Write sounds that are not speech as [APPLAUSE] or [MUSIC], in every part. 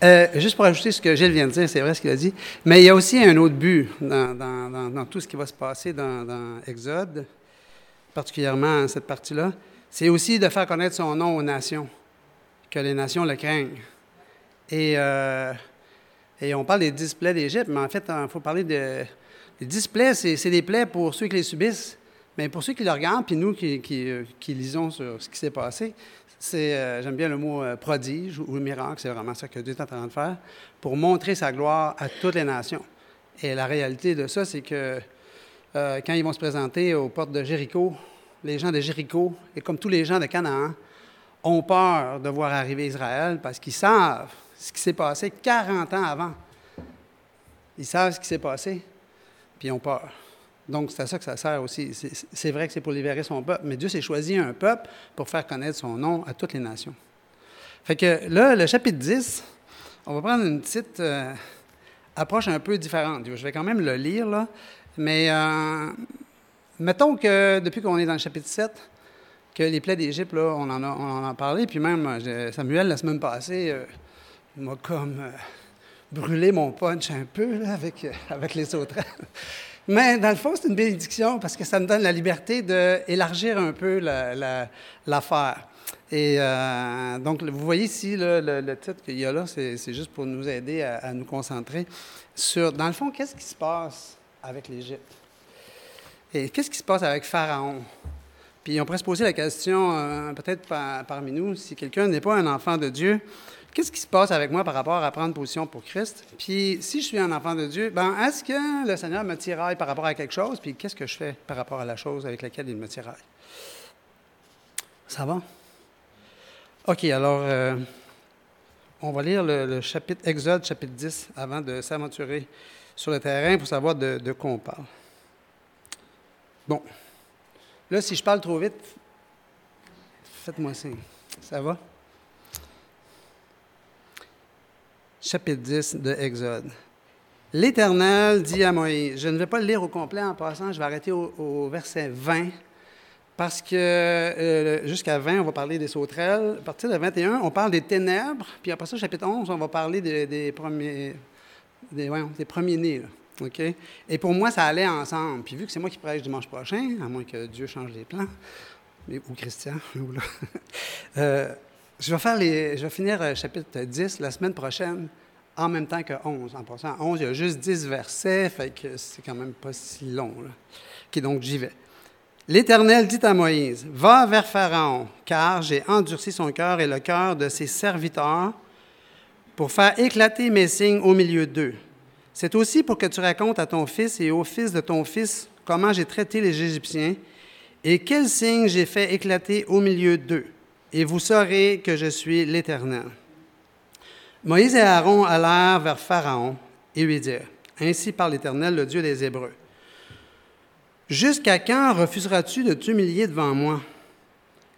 Euh, juste pour ajouter ce que Gilles vient de dire, c'est vrai ce qu'il a dit, mais il y a aussi un autre but dans, tout ce qui va se passer dans, Exode, particulièrement cette partie-là. C'est aussi de faire connaître son nom aux nations, que les nations le craignent. Et, euh, on parle des displays d'Égypte, mais en fait, il faut parler de. Les displays, c'est des plaies pour ceux qui les subissent, mais pour ceux qui le regardent, puis nous qui, qui lisons sur ce qui s'est passé, c'est, euh, j'aime bien le mot euh, prodige ou miracle, c'est vraiment ça que Dieu est en train de faire, pour montrer sa gloire à toutes les nations. Et la réalité de ça, c'est que euh, quand ils vont se présenter aux portes de Jéricho, les gens de Jéricho, et comme tous les gens de Canaan, ont peur de voir arriver Israël parce qu'ils savent ce qui s'est passé 40 ans avant. Ils savent ce qui s'est passé, puis ils ont peur. Donc, c'est à ça que ça sert aussi. C'est vrai que c'est pour libérer son peuple, mais Dieu s'est choisi un peuple pour faire connaître son nom à toutes les nations. Fait que là, le chapitre 10, on va prendre une petite euh, approche un peu différente. Je vais quand même le lire, là, mais euh, mettons que depuis qu'on est dans le chapitre 7, que les plaies d'Égypte, là, on en, a, on en a parlé, puis même euh, Samuel, la semaine passée, m'a comme brûlé mon punch un peu avec, avec les autres. Mais dans le fond, c'est une bénédiction parce que ça me donne la liberté d'élargir un peu l'affaire. Et euh, donc, vous voyez ici le, titre qu'il y a là, c'est juste pour nous aider à, nous concentrer sur, dans le fond, qu'est-ce qui se passe avec l'Égypte? Et qu'est-ce qui se passe avec Pharaon? Puis on pourrait se poser la question, euh, peut-être parmi nous, si quelqu'un n'est pas un enfant de Dieu, qu'est-ce qui se passe avec moi par rapport à prendre position pour Christ? Puis si je suis un enfant de Dieu, ben est-ce que le Seigneur me tiraille par rapport à quelque chose? Puis qu'est-ce que je fais par rapport à la chose avec laquelle il me tiraille? Ça va? OK, alors euh, on va lire le, chapitre Exode, chapitre 10, avant de s'aventurer sur le terrain pour savoir de, de quoi on parle. Bon. Là, si je parle trop vite, faites-moi signe. Ça va? Chapitre 10 de Exode. L'Éternel dit à Moïse, je ne vais pas le lire au complet en passant, je vais arrêter au, verset 20, parce que euh, jusqu'à 20, on va parler des sauterelles. À partir de 21, on parle des ténèbres, puis après ça, chapitre 11, on va parler des, premiers, des, des premiers-nés. OK? Et pour moi, ça allait ensemble. Puis vu que c'est moi qui prêche dimanche prochain, à moins que Dieu change les plans, ou Christian, [LAUGHS] ou là, [LAUGHS] euh, je vais, finir euh, chapitre 10 la semaine prochaine en même temps que 11. En passant, 11, il y a juste 10 versets, fait que c'est quand même pas si long. Donc, j'y vais. L'Éternel dit à Moïse, Va vers Pharaon, car j'ai endurci son cœur et le cœur de ses serviteurs pour faire éclater mes signes au milieu d'eux. C'est aussi pour que tu racontes à ton fils et au fils de ton fils comment j'ai traité les Égyptiens et quels signes j'ai fait éclater au milieu d'eux et vous saurez que je suis l'Éternel. Moïse et Aaron allèrent vers Pharaon et lui dirent, Ainsi parle l'Éternel, le Dieu des Hébreux. Jusqu'à quand refuseras-tu de t'humilier devant moi?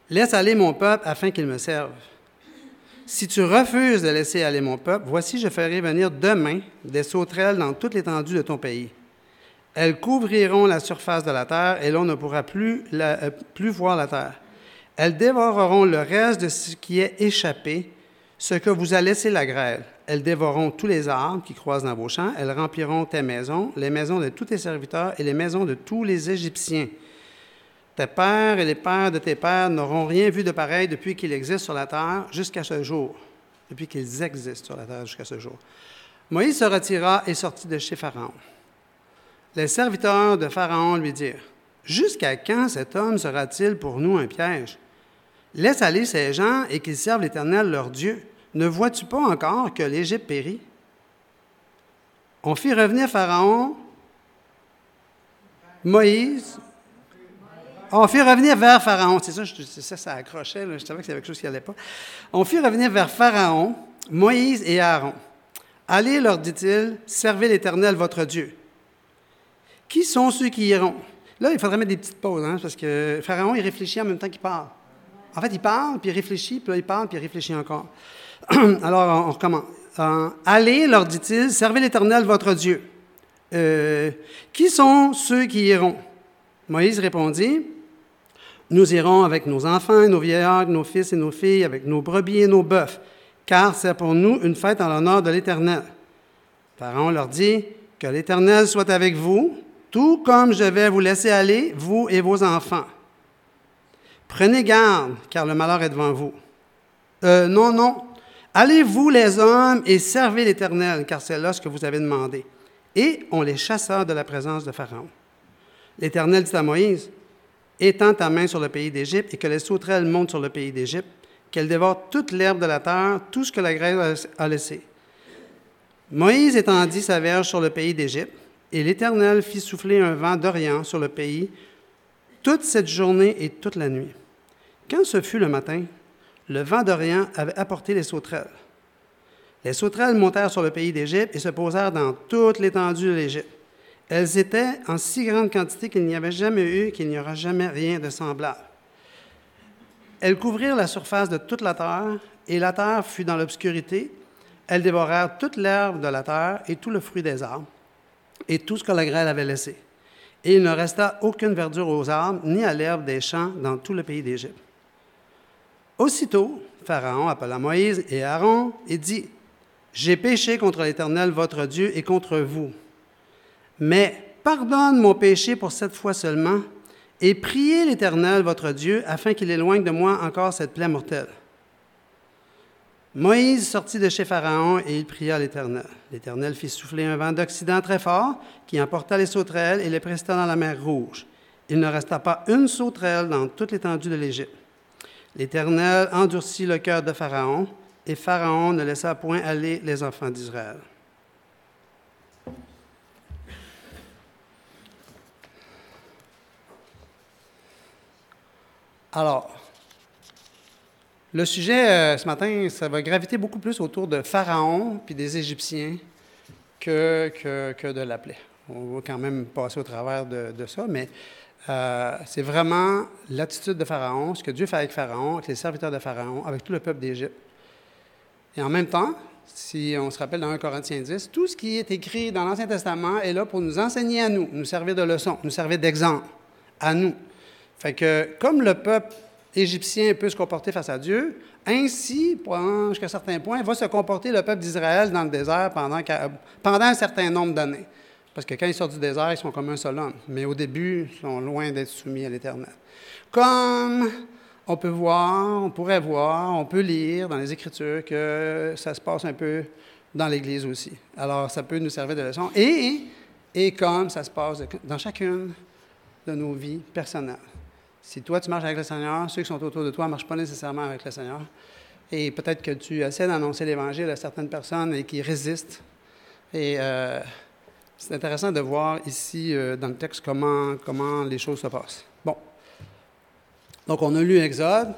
Laisse aller mon peuple afin qu'il me serve. Si tu refuses de laisser aller mon peuple, voici je ferai venir demain des sauterelles dans toute l'étendue de ton pays. Elles couvriront la surface de la terre et l'on ne pourra plus, euh, plus voir la terre. Elles dévoreront le reste de ce qui est échappé, ce que vous a laissé la grêle. Elles dévoreront tous les arbres qui croisent dans vos champs. Elles rempliront tes maisons, les maisons de tous tes serviteurs et les maisons de tous les Égyptiens. Tes pères et les pères de tes pères n'auront rien vu de pareil depuis qu'ils existent sur la terre jusqu'à ce jour. Depuis qu'ils existent sur la terre jusqu'à ce jour. Moïse se retira et sortit de chez Pharaon. Les serviteurs de Pharaon lui dirent Jusqu'à quand cet homme sera-t-il pour nous un piège? Laisse aller ces gens et qu'ils servent l'Éternel leur Dieu. Ne vois-tu pas encore que l'Égypte périt? On fit revenir Pharaon, Moïse. On fit revenir vers Pharaon. C'est ça, ça, ça accrochait. Je savais que c'était quelque chose qui n'allait pas. On fit revenir vers Pharaon, Moïse et Aaron. Allez, leur dit-il, servez l'Éternel votre Dieu. Qui sont ceux qui iront? Là, il faudrait mettre des petites pauses, hein, parce que Pharaon, il réfléchit en même temps qu'il parle. En fait, il parle, puis il réfléchit, puis là, il parle, puis il réfléchit encore. [CLEARS THROAT] Alors, on recommence. Euh, allez, leur dit-il, servez l'Éternel, votre Dieu. Euh, qui sont ceux qui iront? Moïse répondit, Nous irons avec nos enfants et nos vieillards, nos fils et nos filles, avec nos brebis et nos bœufs. car c'est pour nous une fête en l'honneur de l'Éternel. Pharaon leur dit, Que l'Éternel soit avec vous, tout comme je vais vous laisser aller, vous et vos enfants. Prenez garde, car le malheur est devant vous. Euh, non, non. Allez-vous les hommes et servez l'Éternel, car c'est là ce que vous avez demandé. Et on les chassa de la présence de Pharaon. L'Éternel dit à Moïse, Étends ta main sur le pays d'Égypte et que les sauterelles montent sur le pays d'Égypte, qu'elles dévorent toute l'herbe de la terre, tout ce que la grève a laissé. Moïse étendit sa verge sur le pays d'Égypte, et l'Éternel fit souffler un vent d'Orient sur le pays toute cette journée et toute la nuit. Quand ce fut le matin, le vent d'Orient avait apporté les sauterelles. Les sauterelles montèrent sur le pays d'Égypte et se posèrent dans toute l'étendue de l'Égypte. Elles étaient en si grande quantité qu'il n'y avait jamais eu, qu'il n'y aura jamais rien de semblable. Elles couvrirent la surface de toute la terre, et la terre fut dans l'obscurité. Elles dévorèrent toute l'herbe de la terre et tout le fruit des arbres, et tout ce que la grêle avait laissé. Et il ne resta aucune verdure aux arbres, ni à l'herbe des champs dans tout le pays d'Égypte. Aussitôt, Pharaon appela Moïse et Aaron et dit, J'ai péché contre l'Éternel votre Dieu et contre vous. Mais pardonne mon péché pour cette fois seulement, et priez l'Éternel votre Dieu afin qu'il éloigne de moi encore cette plaie mortelle. Moïse sortit de chez Pharaon et il pria l'Éternel. L'Éternel fit souffler un vent d'Occident très fort qui emporta les sauterelles et les précipita dans la mer Rouge. Il ne resta pas une sauterelle dans toute l'étendue de l'Égypte. L'Éternel endurcit le cœur de Pharaon, et Pharaon ne laissa point aller les enfants d'Israël. Alors, le sujet euh, ce matin, ça va graviter beaucoup plus autour de Pharaon puis des Égyptiens que, que, de la plaie. On va quand même passer au travers de, de ça, mais euh, c'est vraiment l'attitude de Pharaon, ce que Dieu fait avec Pharaon, avec les serviteurs de Pharaon, avec tout le peuple d'Égypte. Et en même temps, si on se rappelle dans 1 Corinthiens 10, tout ce qui est écrit dans l'Ancien Testament est là pour nous enseigner à nous, nous servir de leçon, nous servir d'exemple à nous. Fait que comme le peuple égyptien peut se comporter face à Dieu, ainsi, jusqu'à un certain point, va se comporter le peuple d'Israël dans le désert pendant, pendant un certain nombre d'années. Parce que quand ils sortent du désert, ils sont comme un seul homme. Mais au début, ils sont loin d'être soumis à l'Éternel. Comme on peut voir, on pourrait voir, on peut lire dans les Écritures que ça se passe un peu dans l'Église aussi. Alors, ça peut nous servir de leçon. Et, et comme ça se passe dans chacune de nos vies personnelles. Si toi, tu marches avec le Seigneur, ceux qui sont autour de toi ne marchent pas nécessairement avec le Seigneur. Et peut-être que tu essaies d'annoncer l'Évangile à certaines personnes et qui résistent. Et euh, c'est intéressant de voir ici euh, dans le texte comment, comment les choses se passent. Bon. Donc, on a lu Exode.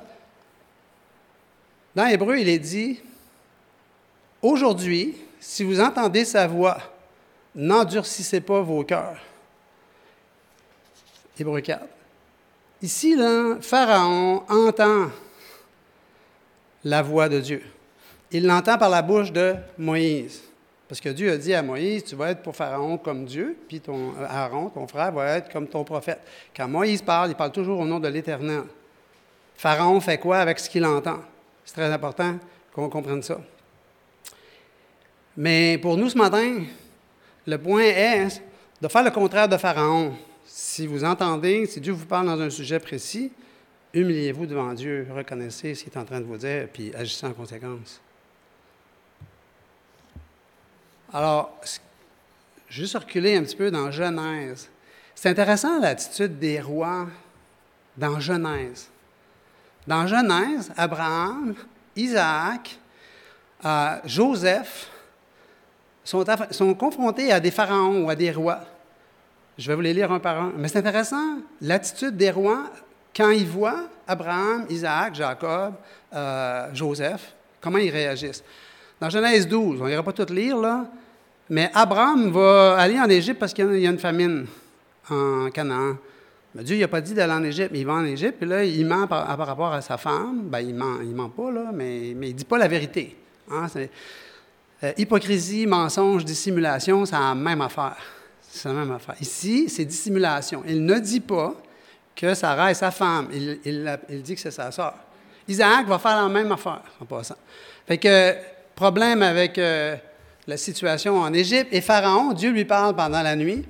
Dans Hébreu, il est dit Aujourd'hui, si vous entendez sa voix, n'endurcissez pas vos cœurs. Hébreu 4. Ici, là, Pharaon entend la voix de Dieu. Il l'entend par la bouche de Moïse. Parce que Dieu a dit à Moïse, tu vas être pour Pharaon comme Dieu, puis ton euh, Aaron, ton frère, va être comme ton prophète. Quand Moïse parle, il parle toujours au nom de l'Éternel. Pharaon fait quoi avec ce qu'il entend? C'est très important qu'on comprenne ça. Mais pour nous ce matin, le point est de faire le contraire de Pharaon. Si vous entendez, si Dieu vous parle dans un sujet précis, humiliez-vous devant Dieu, reconnaissez ce qu'il est en train de vous dire, puis agissez en conséquence. Alors, juste reculer un petit peu dans Genèse. C'est intéressant l'attitude des rois dans Genèse. Dans Genèse, Abraham, Isaac, euh, Joseph sont, confrontés à des pharaons ou à des rois. Je vais vous les lire un par un. Mais c'est intéressant l'attitude des rois quand ils voient Abraham, Isaac, Jacob, euh, Joseph, comment ils réagissent. Dans Genèse 12, on n'ira pas tout lire, là, mais Abraham va aller en Égypte parce qu'il y a une famine en Canaan. Mais Dieu n'a pas dit d'aller en Égypte, mais il va en Égypte, puis là, il ment par, rapport à sa femme. Ben, il ment, il ment pas, là, mais, mais il ne dit pas la vérité. Hein. Euh, hypocrisie, mensonge, dissimulation, c'est la même affaire. C'est la même affaire. Ici, c'est dissimulation. Il ne dit pas que Sarah est sa femme. Il, il dit que c'est sa sœur. Isaac va faire la même affaire en passant. Fait que, problème avec euh, la situation en Égypte, et Pharaon, Dieu lui parle pendant la nuit.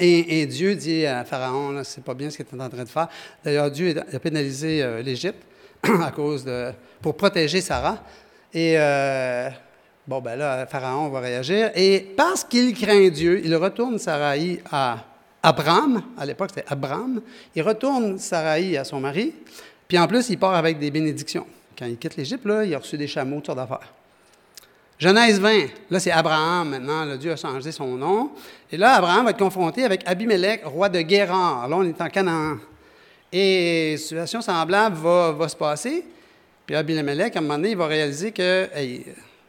Et, Dieu dit à Pharaon, c'est pas bien ce qu'il est en train de faire. D'ailleurs, Dieu a pénalisé euh, l'Égypte [CLEARS THROAT] pour protéger Sarah. Et euh, bon, ben là, Pharaon va réagir. Et parce qu'il craint Dieu, il retourne Sarai à Abraham. À l'époque, c'était Abraham. Il retourne Sarai à son mari. Puis en plus, il part avec des bénédictions. Quand il quitte l'Égypte, là, il a reçu des chameaux, toutes sortes d'affaires. Genèse 20, là c'est Abraham maintenant, Dieu a changé son nom. Et là, Abraham va être confronté avec Abimelech, roi de Guérard. Là, on est en Canaan. Et une situation semblable va, se passer. Puis Abimelech, à un moment donné, il va réaliser que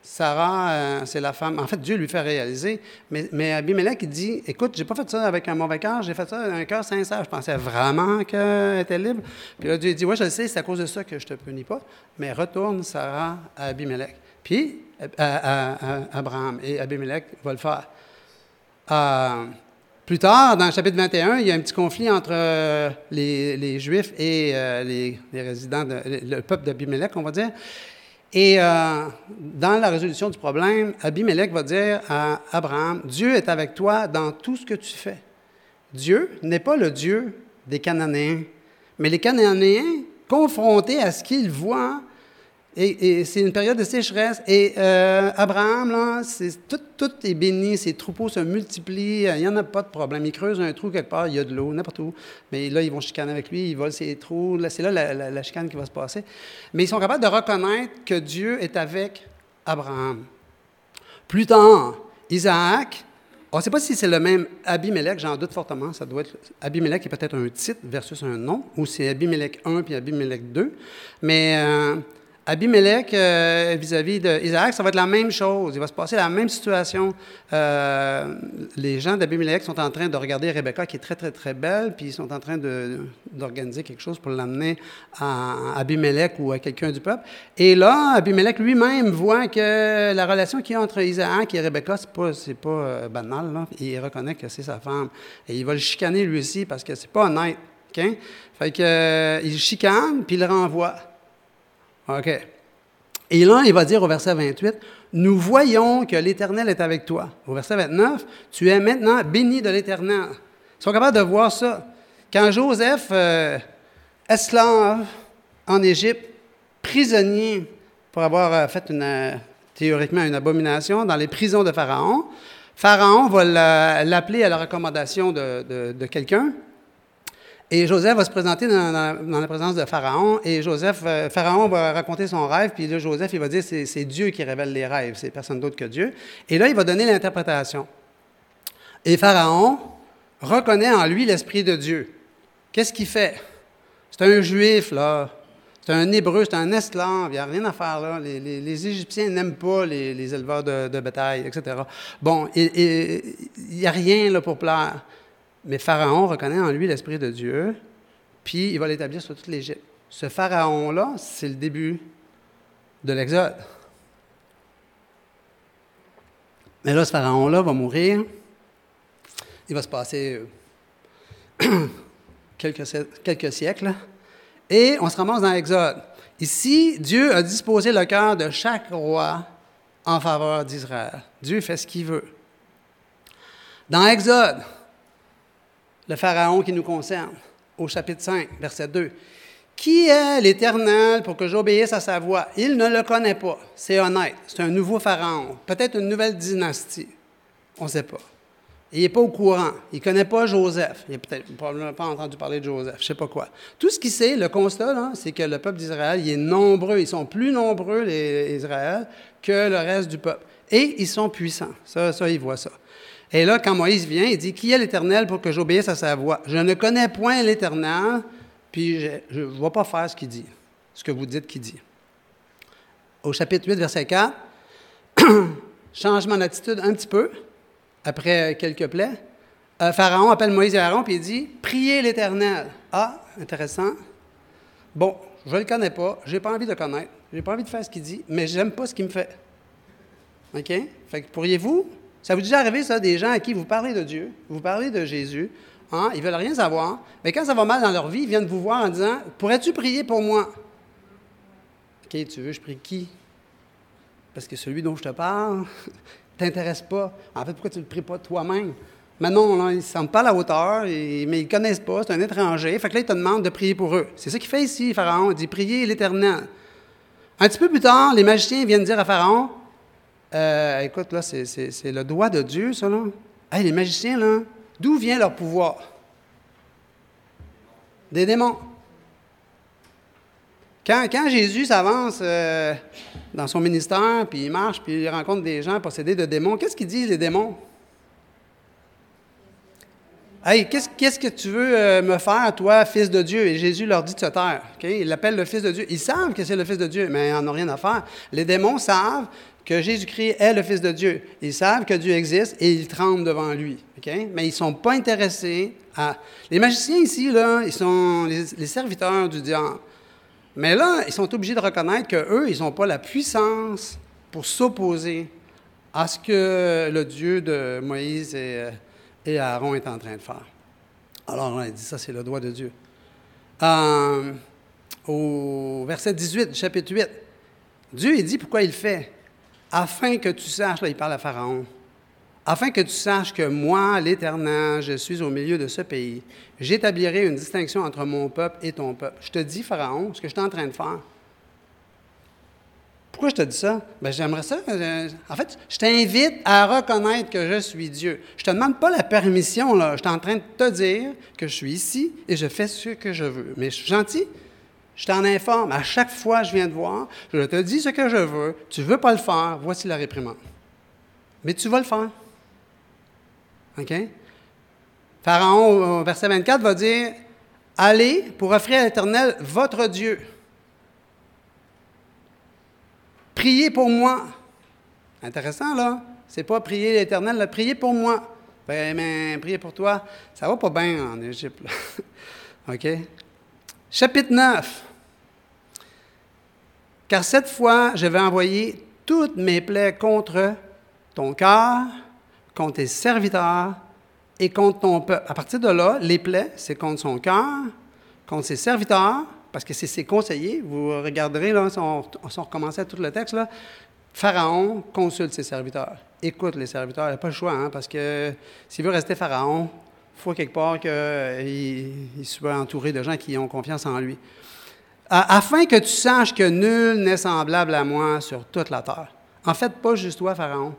Sarah, euh, c'est la femme. En fait, Dieu lui fait réaliser. Mais, mais Abimelech, dit Écoute, j'ai pas fait ça avec un mauvais cœur, j'ai fait ça avec un cœur sincère. Je pensais vraiment qu'elle était libre. Puis là, Dieu dit Oui, je le sais, c'est à cause de ça que je te punis pas. Mais retourne Sarah à Abimelech. Puis, à, Abraham et Abimelech va le faire. Euh, plus tard, dans le chapitre 21, il y a un petit conflit entre euh, les, Juifs et euh, les, résidents, le peuple d'Abimelech, on va dire. Et dans la résolution du problème, Abimelech va dire à Abraham, Dieu est avec toi dans tout ce que tu fais. Dieu n'est pas le Dieu des Cananéens, mais les Cananéens, confrontés à ce qu'ils voient, et, c'est une période de sécheresse. Et euh, Abraham, là, tout, est béni, ses troupeaux se multiplient, il n'y en a pas de problème. Il creuse un trou quelque part, il y a de l'eau, n'importe où. Mais là, ils vont chicaner avec lui, ils volent ses trous. c'est là la, chicane qui va se passer. Mais ils sont capables de reconnaître que Dieu est avec Abraham. Plus tard, Isaac, on ne sait pas si c'est le même Abimelech, j'en doute fortement. Ça doit être Abimelech est peut-être un titre versus un nom, ou c'est Abimelech 1 puis Abimelech 2. Mais euh, Abimelech euh, vis-à-vis d'Isaac, ça va être la même chose. Il va se passer la même situation. Euh, les gens d'Abimelech sont en train de regarder Rebecca, qui est très, très, très belle, puis ils sont en train d'organiser quelque chose pour l'amener à Abimelech ou à quelqu'un du peuple. Et là, Abimelech lui-même voit que la relation qu'il y a entre Isaac et Rebecca, c'est pas, pas euh, banal. Il reconnaît que c'est sa femme. Et il va le chicaner lui aussi parce que c'est pas honnête. Fait que, il chicane, puis il le renvoie. OK. Et là, il va dire au verset 28, Nous voyons que l'Éternel est avec toi. Au verset 29, Tu es maintenant béni de l'Éternel. Ils sont capables de voir ça. Quand Joseph, euh, esclave en Égypte, prisonnier pour avoir euh, fait une, théoriquement une abomination dans les prisons de Pharaon, Pharaon va l'appeler à la recommandation de quelqu'un. Et Joseph va se présenter dans, la présence de Pharaon, et Joseph, euh, Pharaon va raconter son rêve, puis là, Joseph, il va dire c'est, Dieu qui révèle les rêves, c'est personne d'autre que Dieu. Et là, il va donner l'interprétation. Et Pharaon reconnaît en lui l'Esprit de Dieu. Qu'est-ce qu'il fait? C'est un juif, là. C'est un hébreu, c'est un esclave, il n'y a rien à faire là. Les, Égyptiens n'aiment pas les, éleveurs de, de, bétail, etc. Bon, il n'y a rien là pour plaire. Mais Pharaon reconnaît en lui l'Esprit de Dieu, puis il va l'établir sur toute l'Égypte. Ce Pharaon-là, c'est le début de l'Exode. Mais là, ce Pharaon-là va mourir. Il va se passer euh, [CLEARS THROAT] quelques, quelques siècles. Et on se ramasse dans l'Exode. Ici, Dieu a disposé le cœur de chaque roi en faveur d'Israël. Dieu fait ce qu'il veut. Dans l'Exode, le Pharaon qui nous concerne, au chapitre 5, verset 2. Qui est l'Éternel pour que j'obéisse à sa voix? Il ne le connaît pas. C'est honnête. C'est un nouveau Pharaon. Peut-être une nouvelle dynastie. On ne sait pas. Il n'est pas au courant. Il ne connaît pas Joseph. Il n'a peut-être pas entendu parler de Joseph. Je ne sais pas quoi. Tout ce qu'il sait, le constat, c'est que le peuple d'Israël, il est nombreux. Ils sont plus nombreux, les Israël, que le reste du peuple. Et ils sont puissants. Ça, ça il voit ça. Et là, quand Moïse vient, il dit, Qui est l'Éternel pour que j'obéisse à sa voix? Je ne connais point l'Éternel, puis je ne vais pas faire ce qu'il dit, ce que vous dites qu'il dit. Au chapitre 8, verset 4, [CLEARS THROAT] changement d'attitude un petit peu, après quelques plaies. Euh, Pharaon appelle Moïse et Aaron, puis il dit, Priez l'Éternel. Ah, intéressant. Bon, je ne le connais pas, je n'ai pas envie de connaître, je n'ai pas envie de faire ce qu'il dit, mais je n'aime pas ce qu'il me fait. OK? Fait que pourriez-vous ça vous est déjà arrivé, ça, des gens à qui vous parlez de Dieu, vous parlez de Jésus, hein, ils veulent rien savoir, mais quand ça va mal dans leur vie, ils viennent vous voir en disant Pourrais-tu prier pour moi? OK, tu veux, je prie qui? Parce que celui dont je te parle [LAUGHS] t'intéresse pas. En fait, pourquoi tu ne le pries pas toi-même? Mais non, là, ils ne sentent pas à la hauteur, mais ils ne connaissent pas, c'est un étranger. Fait que là, ils te demandent de prier pour eux. C'est ça qu'il fait ici, Pharaon. Il dit prier l'Éternel. Un petit peu plus tard, les magiciens viennent dire à Pharaon euh, Écoute, là, c'est, le doigt de Dieu, ça, là. Hey, les magiciens, là, d'où vient leur pouvoir? Des démons. Quand, Jésus s'avance euh, dans son ministère, puis il marche, puis il rencontre des gens possédés de démons, qu'est-ce qu'ils disent, les démons? Hey, qu'est-ce, que tu veux euh, me faire, toi, fils de Dieu? Et Jésus leur dit de se taire. Il l'appelle le fils de Dieu. Ils savent que c'est le fils de Dieu, mais ils n'en ont rien à faire. Les démons savent que Jésus-Christ est le fils de Dieu. Ils savent que Dieu existe et ils tremblent devant lui. Mais ils ne sont pas intéressés à. Les magiciens ici, là, ils sont les, serviteurs du diable. Mais là, ils sont obligés de reconnaître qu'eux, ils n'ont pas la puissance pour s'opposer à ce que le Dieu de Moïse et euh, et Aaron est en train de faire. Alors, on a dit ça, c'est le doigt de Dieu. Euh, au verset 18 chapitre 8, Dieu, il dit pourquoi il fait. Afin que tu saches, là, il parle à Pharaon, afin que tu saches que moi, l'Éternel, je suis au milieu de ce pays. J'établirai une distinction entre mon peuple et ton peuple. Je te dis, Pharaon, ce que je suis en train de faire. Pourquoi je te dis ça? Bien, j'aimerais ça. En fait, je t'invite à reconnaître que je suis Dieu. Je ne te demande pas la permission, là. Je suis en train de te dire que je suis ici et je fais ce que je veux. Mais je suis gentil. Je t'en informe. À chaque fois je viens te voir, je te dis ce que je veux. Tu ne veux pas le faire, voici la réprimande. Mais tu vas le faire. OK? Pharaon, au verset 24, va dire Allez pour offrir à l'Éternel votre Dieu. Priez pour moi. Intéressant, là. C'est pas prier l'Éternel, là. Priez pour moi. Ben, mais prier pour toi, ça va pas bien en Égypte, [LAUGHS] OK? Chapitre 9. Car cette fois, je vais envoyer toutes mes plaies contre ton cœur, contre tes serviteurs et contre ton peuple. À partir de là, les plaies, c'est contre son cœur, contre ses serviteurs, parce que c'est ses conseillers. Vous regarderez, là, si on, recommençait tout le texte, Pharaon consulte ses serviteurs, écoute les serviteurs. Il n'a pas le choix, hein, parce que s'il veut rester Pharaon, il faut quelque part qu'il soit entouré de gens qui ont confiance en lui. Afin que tu saches que nul n'est semblable à moi sur toute la terre. En fait, pas juste toi, Pharaon.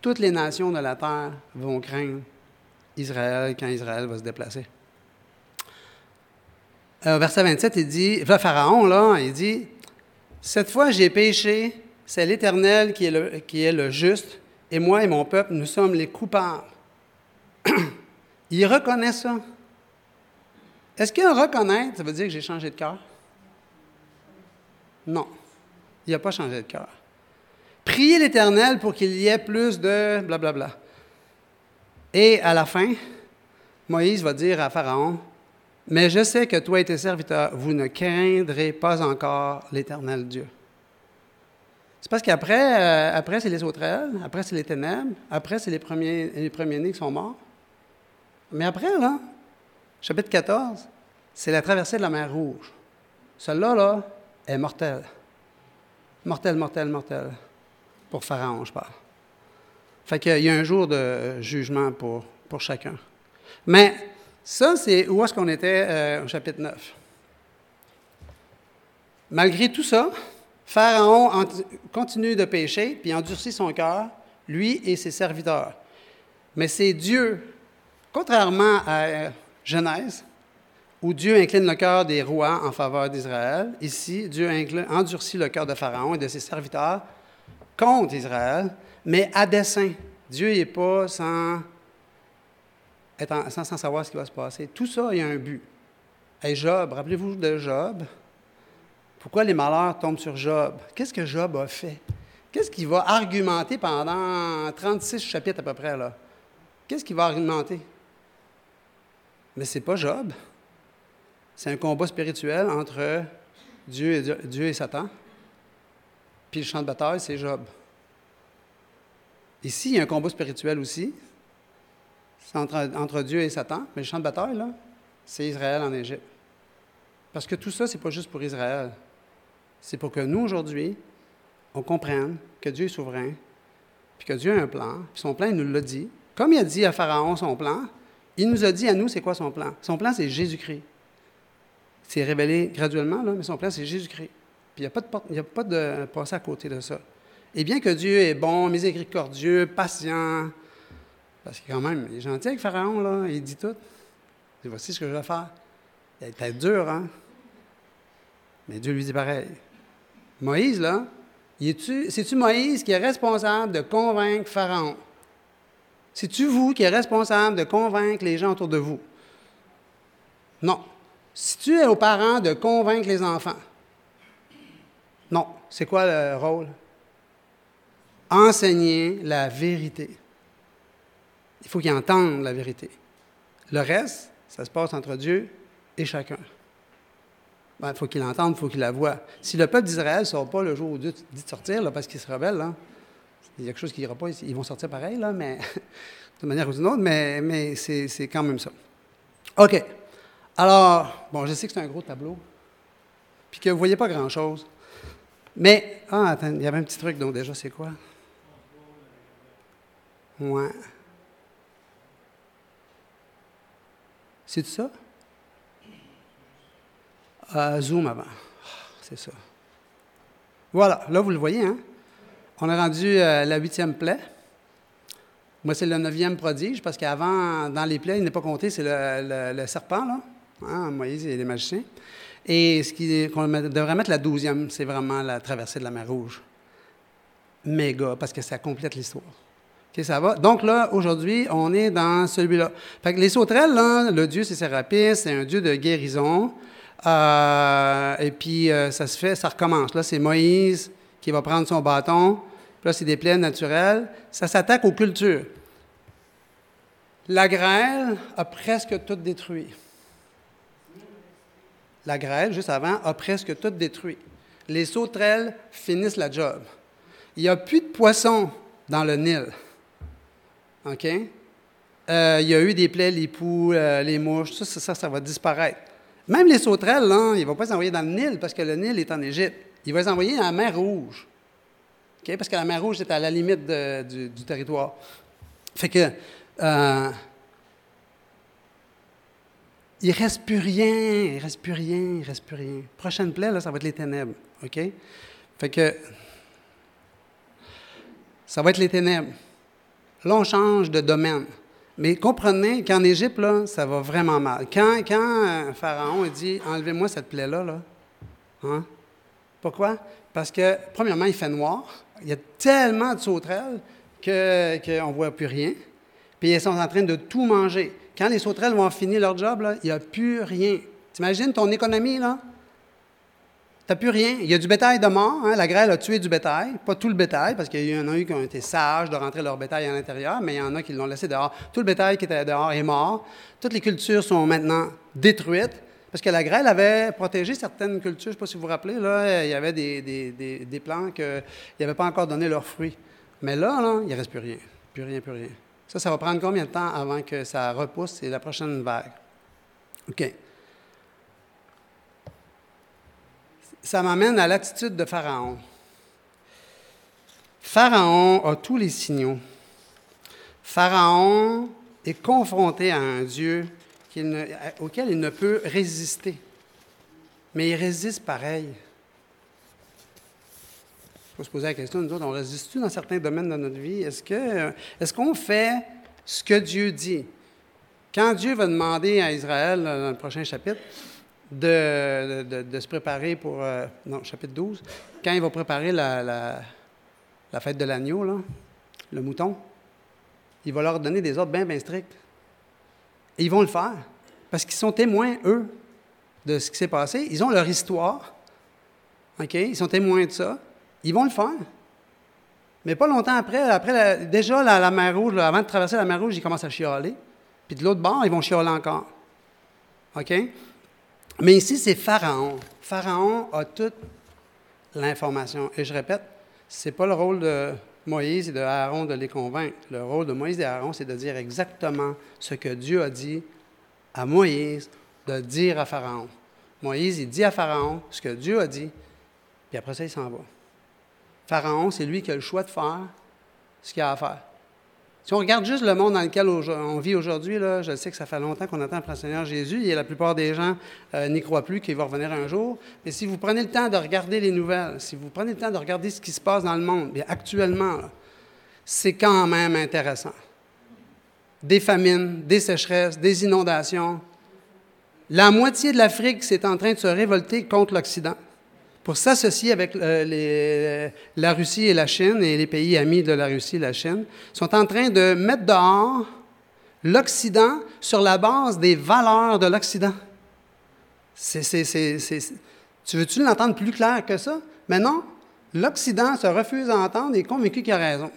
Toutes les nations de la terre vont craindre Israël quand Israël va se déplacer. Euh, verset 27, il dit, Pharaon, là, il dit, Cette fois j'ai péché, c'est l'Éternel qui, est le, le juste, et moi et mon peuple, nous sommes les coupables. [CLEARS THROAT] il reconnaît ça. Est-ce qu'un reconnaître, ça veut dire que j'ai changé de cœur? Non, il n'a pas changé de cœur. Priez l'Éternel pour qu'il y ait plus de blablabla. Et à la fin, Moïse va dire à Pharaon, mais je sais que toi et tes serviteurs, vous ne craindrez pas encore l'Éternel Dieu. C'est parce qu'après, euh, après, c'est les sauterelles, après, c'est les ténèbres, après, c'est les premiers, les premiers-nés qui sont morts. Mais après, là, chapitre 14, c'est la traversée de la mer Rouge. Celle-là, là, est mortelle. Mortelle, mortelle, mortelle. Pour Pharaon, je parle. Fait qu'il y a un jour de jugement pour, pour chacun. Mais ça, c'est où est-ce qu'on était euh, au chapitre 9. Malgré tout ça, Pharaon continue de pécher, puis endurcit son cœur, lui et ses serviteurs. Mais c'est Dieu, contrairement à euh, Genèse, où Dieu incline le cœur des rois en faveur d'Israël, ici, Dieu endurcit le cœur de Pharaon et de ses serviteurs contre Israël, mais à dessein. Dieu n'est pas sans sans, savoir ce qui va se passer. Tout ça, il y a un but. Et Job, rappelez-vous de Job? Pourquoi les malheurs tombent sur Job? Qu'est-ce que Job a fait? Qu'est-ce qu'il va argumenter pendant 36 chapitres à peu près? là? Qu'est-ce qu'il va argumenter? Mais ce n'est pas Job. C'est un combat spirituel entre Dieu et, Satan. Puis le champ de bataille, c'est Job. Ici, il y a un combat spirituel aussi. C'est entre, Dieu et Satan. Mais le champ de bataille, là, c'est Israël en Égypte. Parce que tout ça, ce n'est pas juste pour Israël. c'est pour que nous, aujourd'hui, on comprenne que Dieu est souverain, puis que Dieu a un plan, puis son plan, il nous l'a dit. Comme il a dit à Pharaon son plan, il nous a dit à nous, c'est quoi son plan? Son plan, c'est Jésus-Christ. C'est révélé graduellement, mais son plan, c'est Jésus-Christ. Puis il n'y a, pas de, il y a pas de à côté de ça. Et bien que Dieu est bon, miséricordieux, patient, parce que quand même, il est gentil avec Pharaon, là, il dit tout. C'est voici ce que je vais faire. Il est peut-être dur, hein? Mais Dieu lui dit pareil. Moïse, là, c'est-tu Moïse qui est responsable de convaincre Pharaon? C'est-tu vous qui êtes responsable de convaincre les gens autour de vous? Non. Si tu es aux parents de convaincre les enfants? Non. C'est quoi le rôle? Enseigner la vérité. Il faut qu'ils entendent la vérité. Le reste, ça se passe entre Dieu et chacun. Ben, il faut qu'il l'entende, il faut qu'il la voie. Si le peuple d'Israël ne sort pas le jour où Dieu dit de sortir, là, parce qu'il se rebelle, il y a quelque chose qui n'ira pas, ils vont sortir pareil, là, mais [LAUGHS] de manière ou d'une autre, mais c'est, quand même ça. OK. Alors, bon, je sais que c'est un gros tableau, puis que vous ne voyez pas grand-chose. Mais, ah, attends, il y avait un petit truc, donc déjà, c'est quoi? Ouais. C'est ça? Euh, zoom avant. C'est ça. Voilà, là, vous le voyez, hein? On est rendu euh, la huitième plaie. Moi, c'est le neuvième prodige, parce qu'avant, dans les plaies, il n'est pas compté, c'est le, serpent, là, hein, Moïse et les magiciens. Et ce qu'on devrait mettre la douzième, c'est vraiment la traversée de la mer Rouge. Méga, parce que ça complète l'histoire. OK, ça va? Donc là, aujourd'hui, on est dans celui-là. Fait que les sauterelles, là, le dieu, c'est Sérapis, c'est un dieu de guérison. Euh, et puis, euh, ça se fait, ça recommence. Là, c'est Moïse qui va prendre son bâton. là, c'est des plaies naturelles. Ça s'attaque aux cultures. La grêle a presque tout détruit. La grêle, juste avant, a presque tout détruit. Les sauterelles finissent la job. Il n'y a plus de poissons dans le Nil. OK? Euh, il y a eu des plaies, les poux, les mouches, ça, ça, ça va disparaître. Même les sauterelles, là, il ne va pas les envoyer dans le Nil parce que le Nil est en Égypte. Il va les envoyer dans la mer Rouge. Parce que la mer Rouge est à la limite du, territoire. Fait que. Euh, il ne reste plus rien, il ne reste plus rien, il ne reste plus rien. Prochaine plaie, là, ça va être les ténèbres. OK? Fait que. Ça va être les ténèbres. Là, on change de domaine. Mais comprenez qu'en Égypte, là, ça va vraiment mal. Quand, quand euh, Pharaon dit Enlevez-moi cette plaie-là, là, hein? pourquoi? Parce que, premièrement, il fait noir. Il y a tellement de sauterelles qu'on ne voit plus rien. Puis ils sont en train de tout manger. Quand les sauterelles vont finir leur job, il n'y a plus rien. T'imagines ton économie, là? T'as plus rien. Il y a du bétail de mort. Hein? La grêle a tué du bétail. Pas tout le bétail, parce qu'il y en a eu qui ont été sages de rentrer leur bétail à l'intérieur, mais il y en a qui l'ont laissé dehors. Tout le bétail qui était dehors est mort. Toutes les cultures sont maintenant détruites. Parce que la grêle avait protégé certaines cultures. Je ne sais pas si vous vous rappelez, là, il y avait des, des, des, plants qui n'avaient pas encore donné leurs fruits. Mais là, là il ne reste plus rien. Plus rien, plus rien. Ça, ça va prendre combien de temps avant que ça repousse? C'est la prochaine vague. OK. ça m'amène à l'attitude de Pharaon. Pharaon a tous les signaux. Pharaon est confronté à un Dieu auquel il ne peut résister. Mais il résiste pareil. Il faut se poser la question, nous autres, on résiste-tu dans certains domaines de notre vie? Est-ce, que, est-ce qu'on fait ce que Dieu dit? Quand Dieu va demander à Israël, dans le prochain chapitre, de, se préparer pour, euh, non, chapitre 12, quand il va préparer la, la, fête de l'agneau, le mouton, il va leur donner des ordres bien, bien stricts. Et ils vont le faire, parce qu'ils sont témoins, eux, de ce qui s'est passé. Ils ont leur histoire. OK? Ils sont témoins de ça. Ils vont le faire. Mais pas longtemps après, après déjà la, la, mer Rouge, avant de traverser la mer Rouge, ils commencent à chialer. Puis de l'autre bord, ils vont chialer encore. OK? Mais ici, c'est Pharaon. Pharaon a toute l'information. Et je répète, ce n'est pas le rôle de Moïse et de Aaron de les convaincre. Le rôle de Moïse et Aaron, c'est de dire exactement ce que Dieu a dit à Moïse de dire à Pharaon. Moïse, il dit à Pharaon ce que Dieu a dit, Puis après ça, il s'en va. Pharaon, c'est lui qui a le choix de faire ce qu'il a à faire. Si on regarde juste le monde dans lequel on vit aujourd'hui, je sais que ça fait longtemps qu'on attend le Seigneur Jésus et la plupart des gens euh, n'y croient plus qu'il va revenir un jour. Mais si vous prenez le temps de regarder les nouvelles, si vous prenez le temps de regarder ce qui se passe dans le monde, actuellement, c'est quand même intéressant. Des famines, des sécheresses, des inondations. La moitié de l'Afrique, c'est en train de se révolter contre l'Occident pour s'associer avec euh, la Russie et la Chine et les pays amis de la Russie et la Chine, sont en train de mettre dehors l'Occident sur la base des valeurs de l'Occident. tu veux-tu l'entendre plus clair que ça? Mais non, l'Occident se refuse à entendre et est convaincu qu'il a raison.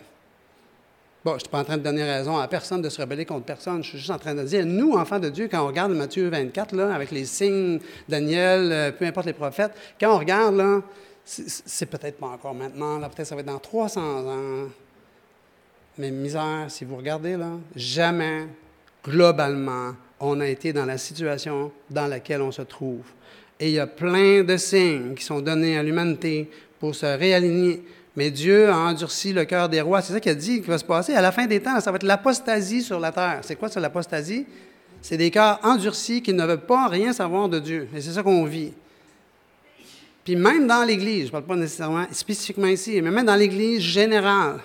Bon, je ne suis pas en train de donner raison à personne de se rebeller contre personne. Je suis juste en train de dire, nous, enfants de Dieu, quand on regarde Matthieu 24, là, avec les signes, Daniel, euh, peu importe les prophètes, quand on regarde, là, c'est peut-être pas encore maintenant, là, peut-être ça va être dans 300 ans. Mais misère, si vous regardez, là, jamais, globalement, on a été dans la situation dans laquelle on se trouve. Et il y a plein de signes qui sont donnés à l'humanité pour se réaligner mais Dieu a endurci le cœur des rois. C'est ça qu'il a dit qui va se passer. À la fin des temps, ça va être l'apostasie sur la terre. C'est quoi ça, l'apostasie? C'est des cœurs endurcis qui ne veulent pas rien savoir de Dieu. Et c'est ça qu'on vit. Puis même dans l'Église, je ne parle pas nécessairement spécifiquement ici, mais même dans l'Église générale,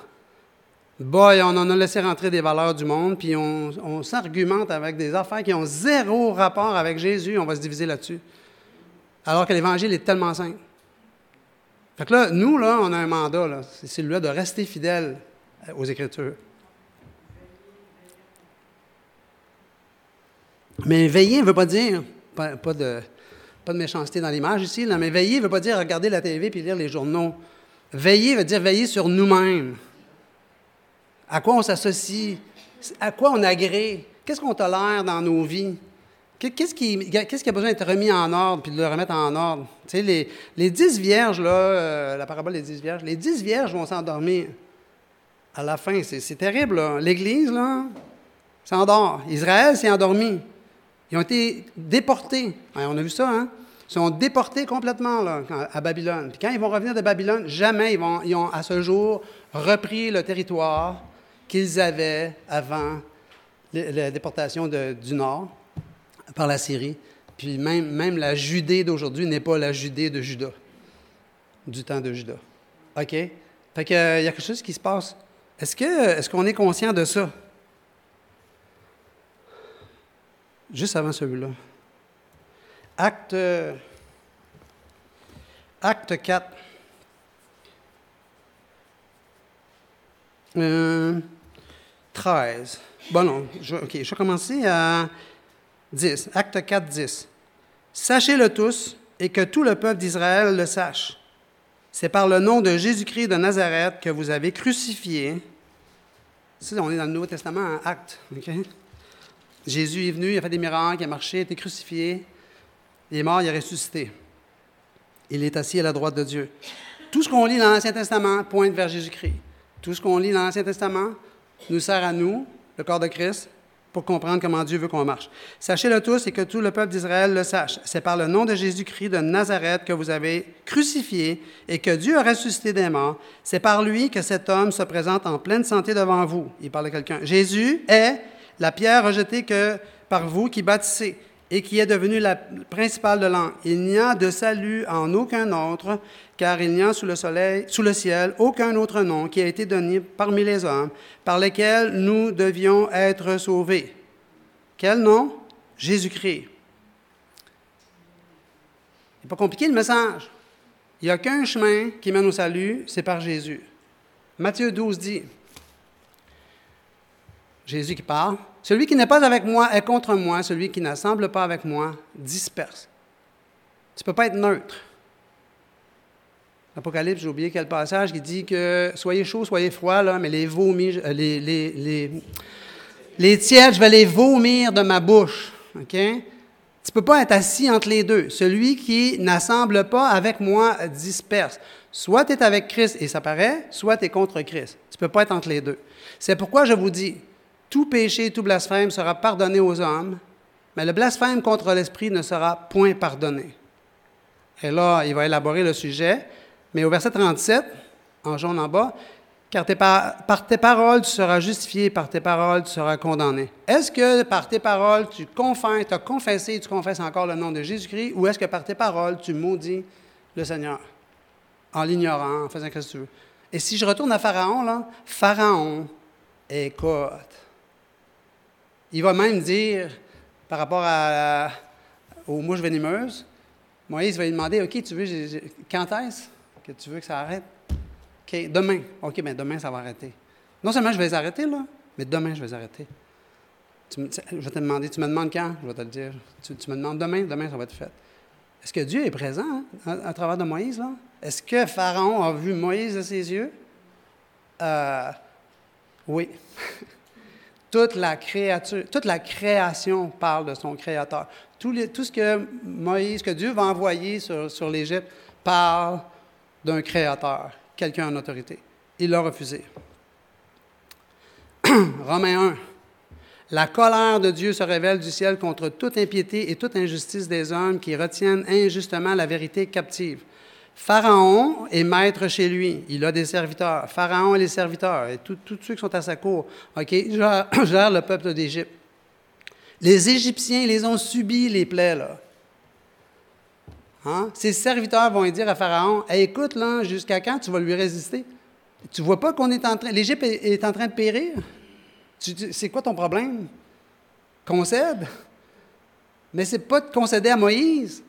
boy, on en a laissé rentrer des valeurs du monde, puis on, on s'argumente avec des affaires qui ont zéro rapport avec Jésus, on va se diviser là-dessus. Alors que l'Évangile est tellement simple. Fait que là, nous, là, on a un mandat. C'est celui-là de rester fidèle aux Écritures. Mais veiller ne veut pas dire, pas, de, méchanceté dans l'image ici, mais veiller ne veut pas dire regarder la TV puis lire les journaux. Veiller veut dire veiller sur nous-mêmes. À quoi on s'associe? À quoi on agrée? Qu'est-ce qu'on tolère dans nos vies? Qu'est-ce qui, qui, a besoin d'être remis en ordre puis de le remettre en ordre? Tu sais, les, les dix vierges, là, euh, la parabole des dix vierges, les dix vierges vont s'endormir à la fin. C'est terrible. L'Église, là, s'endort. Israël s'est endormi. Ils ont été déportés. on a vu ça, hein? Ils sont déportés complètement là, à Babylone. Puis quand ils vont revenir de Babylone, jamais ils, vont, ils ont, à ce jour, repris le territoire qu'ils avaient avant la déportation du Nord par la Syrie. Puis même, même la Judée d'aujourd'hui n'est pas la Judée de Judas, du temps de Judas. OK? Fait qu'il euh, y a quelque chose qui se passe. Est-ce que est-ce qu'on est conscient de ça? Juste avant celui-là. Acte, acte 4. Euh, 13. Bon, non, OK, je vais commencer à 10, acte 4, 10. Sachez-le tous et que tout le peuple d'Israël le sache. C'est par le nom de Jésus-Christ de Nazareth que vous avez crucifié. On est dans le Nouveau Testament en acte. Jésus est venu, il a fait des miracles, il a marché, il a été crucifié. Il est mort, il a ressuscité. Il est assis à la droite de Dieu. Tout ce qu'on lit dans l'Ancien Testament pointe vers Jésus-Christ. Tout ce qu'on lit dans l'Ancien Testament nous sert à nous, le corps de Christ, pour comprendre comment Dieu veut qu'on marche. Sachez-le tous et que tout le peuple d'Israël le sache. C'est par le nom de Jésus-Christ de Nazareth que vous avez crucifié et que Dieu a ressuscité des morts. C'est par lui que cet homme se présente en pleine santé devant vous. Il parle de quelqu'un. Jésus est la pierre rejetée que par vous qui bâtissez et qui est devenue la principale de l'an. Il n'y a de salut en aucun autre, car il n'y a sous le soleil, sous le ciel, aucun autre nom qui a été donné parmi les hommes, par lesquels nous devions être sauvés. Quel nom? Jésus-Christ. n'est pas compliqué le message. Il n'y a qu'un chemin qui mène au salut, c'est par Jésus. Matthieu 12 dit, Jésus qui parle, celui qui n'est pas avec moi est contre moi, celui qui n'assemble pas avec moi disperse. Tu ne peux pas être neutre. L'Apocalypse, j'ai oublié quel passage qui dit que soyez chaud, soyez froid, mais les vomis, euh, les, les, tièdes, je vais les vomir de ma bouche. Tu ne peux pas être assis entre les deux. Celui qui n'assemble pas avec moi disperse. Soit tu es avec Christ et ça paraît, soit tu es contre Christ. Tu ne peux pas être entre les deux. C'est pourquoi je vous dis, tout péché, tout blasphème sera pardonné aux hommes, mais le blasphème contre l'Esprit ne sera point pardonné. Et là, il va élaborer le sujet. Mais au verset 37, en jaune en bas, car par, tes paroles, tu seras justifié, par tes paroles, tu seras condamné. Est-ce que par tes paroles, tu confesses, tu as confessé, tu confesses encore le nom de Jésus-Christ, ou est-ce que par tes paroles, tu maudis le Seigneur en l'ignorant, en faisant ce que tu veux? Et si je retourne à Pharaon, là, Pharaon, écoute, il va même dire, par rapport aux mouches venimeuses, Moïse va lui demander, OK, tu veux, quand est-ce que tu veux que ça arrête? OK, demain. OK, bien demain, ça va arrêter. Non seulement je vais les arrêter, là, mais demain, je vais les arrêter. je vais te demander, tu me demandes quand? Je vais te le dire. Tu, me demandes demain, demain, ça va être fait. Est-ce que Dieu est présent hein, à, travers de Moïse, là? Est-ce que Pharaon a vu Moïse de ses yeux? Euh, oui. [LAUGHS] toute, la création parle de son Créateur. Tout, tout, ce que Moïse, que Dieu va envoyer sur, sur l'Égypte, parle d'un Créateur quelqu'un en autorité. Il l'a refusé. [CLEARS THROAT] Romains 1. La colère de Dieu se révèle du ciel contre toute impiété et toute injustice des hommes qui retiennent injustement la vérité captive. Pharaon est maître chez lui. Il a des serviteurs. Pharaon et les serviteurs et tous ceux qui sont à sa cour, OK, gèrent, [CLEARS THROAT] le peuple d'Égypte. Les Égyptiens les ont subi, les plaies, là. Hein? Ses serviteurs vont dire à Pharaon Écoute, là, jusqu'à quand tu vas lui résister? Tu vois pas qu'on est en train. L'Égypte est en train de périr? C'est quoi ton problème? Concède. Mais c'est pas de concéder à Moïse,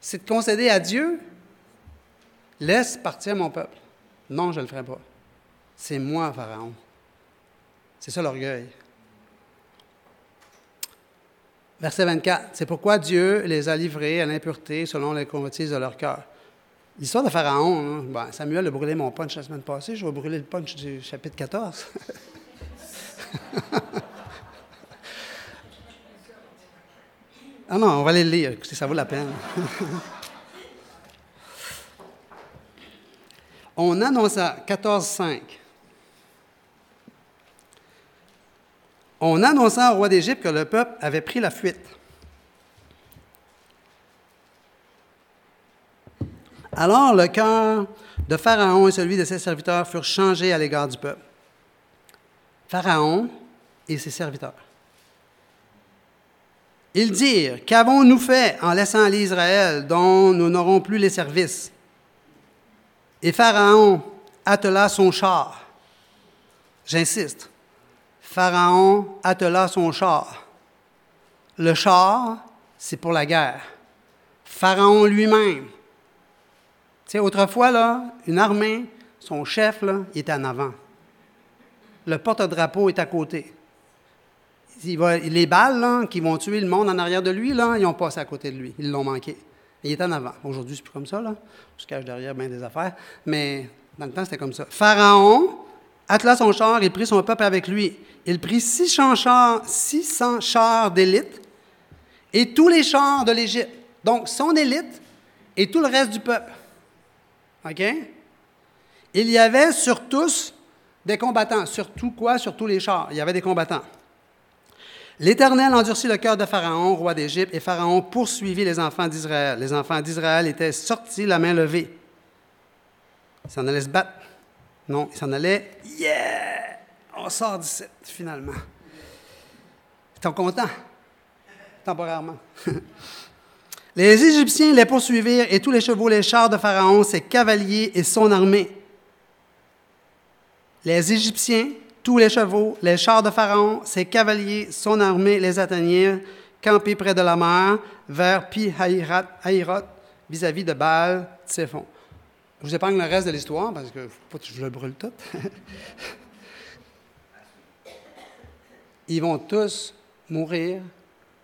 c'est de concéder à Dieu. Laisse partir mon peuple. Non, je ne le ferai pas. C'est moi, Pharaon. C'est ça l'orgueil. Verset 24. C'est pourquoi Dieu les a livrés à l'impureté selon les convoitises de leur cœur. L'histoire de Pharaon, hein, Samuel a brûlé mon punch la semaine passée, je vais brûler le punch du chapitre 14. [LAUGHS] ah non, on va les lire, ça vaut la peine. [LAUGHS] on annonça 14.5. on annonça au roi d'Égypte que le peuple avait pris la fuite. Alors le cœur de Pharaon et celui de ses serviteurs furent changés à l'égard du peuple. Pharaon et ses serviteurs. Ils dirent, Qu'avons-nous fait en laissant aller Israël dont nous n'aurons plus les services? Et Pharaon attela son char. J'insiste, Pharaon attela son char. Le char, c'est pour la guerre. Pharaon lui-même. Tu sais, autrefois, là, une armée, son chef, il est en avant. Le porte-drapeau est à côté. les balles qui vont tuer le monde en arrière de lui, là, ils ont passé à côté de lui. Ils l'ont manqué. Il est en avant. Aujourd'hui, c'est plus comme ça. Là. Je se cache derrière bien des affaires. Mais dans le temps, c'était comme ça. Pharaon attela son char et prit son peuple avec lui il prit 600 chars, 600 chars d'élite et tous les chars de l'Égypte. Donc, son élite et tout le reste du peuple. OK? Il y avait sur tous des combattants. Sur tout quoi? Sur tous les chars. Il y avait des combattants. L'Éternel endurcit le cœur de Pharaon, roi d'Égypte, et Pharaon poursuivit les enfants d'Israël. Les enfants d'Israël étaient sortis la main levée. Ils s'en allaient se battre. Non, ils s'en allaient, yeah! on sort d'ici, finalement. Ils sont contents, temporairement. [LAUGHS] les Égyptiens les poursuivirent et tous les chevaux, les chars de Pharaon, ses cavaliers et son armée. Les Égyptiens, tous les chevaux, les chars de Pharaon, ses cavaliers, son armée les atteignirent, campés près de la mer, vers Pi-Haïrot, vis-à-vis de Baal, Tsephon. Je vous épargne le reste de l'histoire parce que je le brûle tout. [LAUGHS] ils vont tous mourir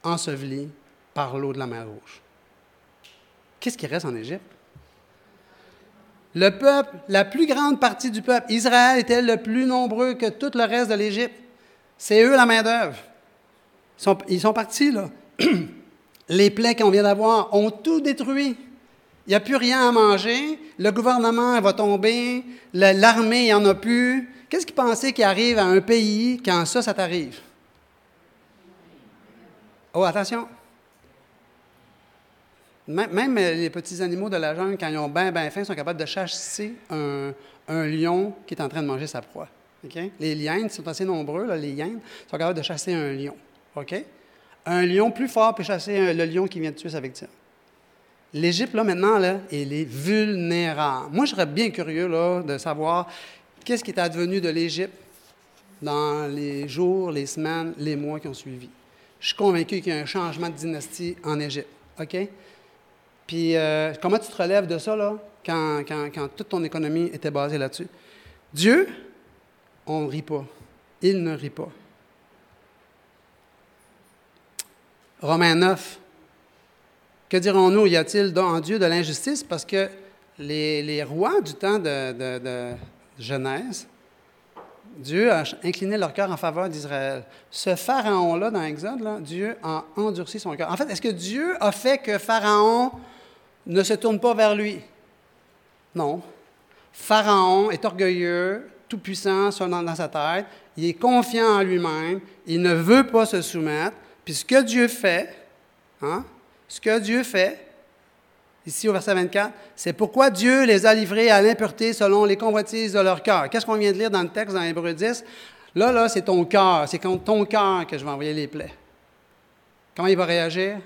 ensevelis par l'eau de la mer Rouge. Qu'est-ce qui reste en Égypte? Le peuple, la plus grande partie du peuple, Israël était le plus nombreux que tout le reste de l'Égypte. C'est eux la main-d'œuvre. Ils sont, partis, là. [CLEARS THROAT] Les plaies qu'on vient d'avoir ont tout détruit. Il n'y a plus rien à manger. Le gouvernement va tomber. L'armée, il n'y en a plus. Qu'est-ce qu'ils pensaient qui arrive à un pays quand ça, ça t'arrive? Oh, attention. Même, les petits animaux de la jungle, quand ils ont bien, bien faim, sont capables de chasser un, lion qui est en train de manger sa proie. Les lions sont assez nombreux, les hyènes, sont capables de chasser un lion. Un lion plus fort peut chasser le lion qui vient de tuer sa victime. L'Égypte, là, maintenant, là, elle est vulnérable. Moi, je serais bien curieux de savoir qu'est-ce qui est advenu de l'Égypte dans les jours, les semaines, les mois qui ont suivi. Je suis convaincu qu'il y a un changement de dynastie en Égypte. OK? Puis, euh, comment tu te relèves de ça, là, quand, toute ton économie était basée là-dessus? Dieu, on ne rit pas. Il ne rit pas. Romains 9. Que dirons-nous? Y a-t-il en Dieu de l'injustice? Parce que les, rois du temps de, Genèse, Dieu a incliné leur cœur en faveur d'Israël. Ce pharaon-là, dans l'Exode, Dieu a endurci son cœur. En fait, est-ce que Dieu a fait que Pharaon ne se tourne pas vers lui. Non. Pharaon est orgueilleux, tout-puissant dans, dans sa tête, il est confiant en lui-même, il ne veut pas se soumettre. Puis ce que Dieu fait, hein, ce que Dieu fait, ici au verset 24, c'est pourquoi Dieu les a livrés à l'impureté selon les convoitises de leur cœur. Qu'est-ce qu'on vient de lire dans le texte dans Hébreu 10? Là, là, c'est ton cœur, c'est contre ton cœur que je vais envoyer les plaies. Comment il va réagir?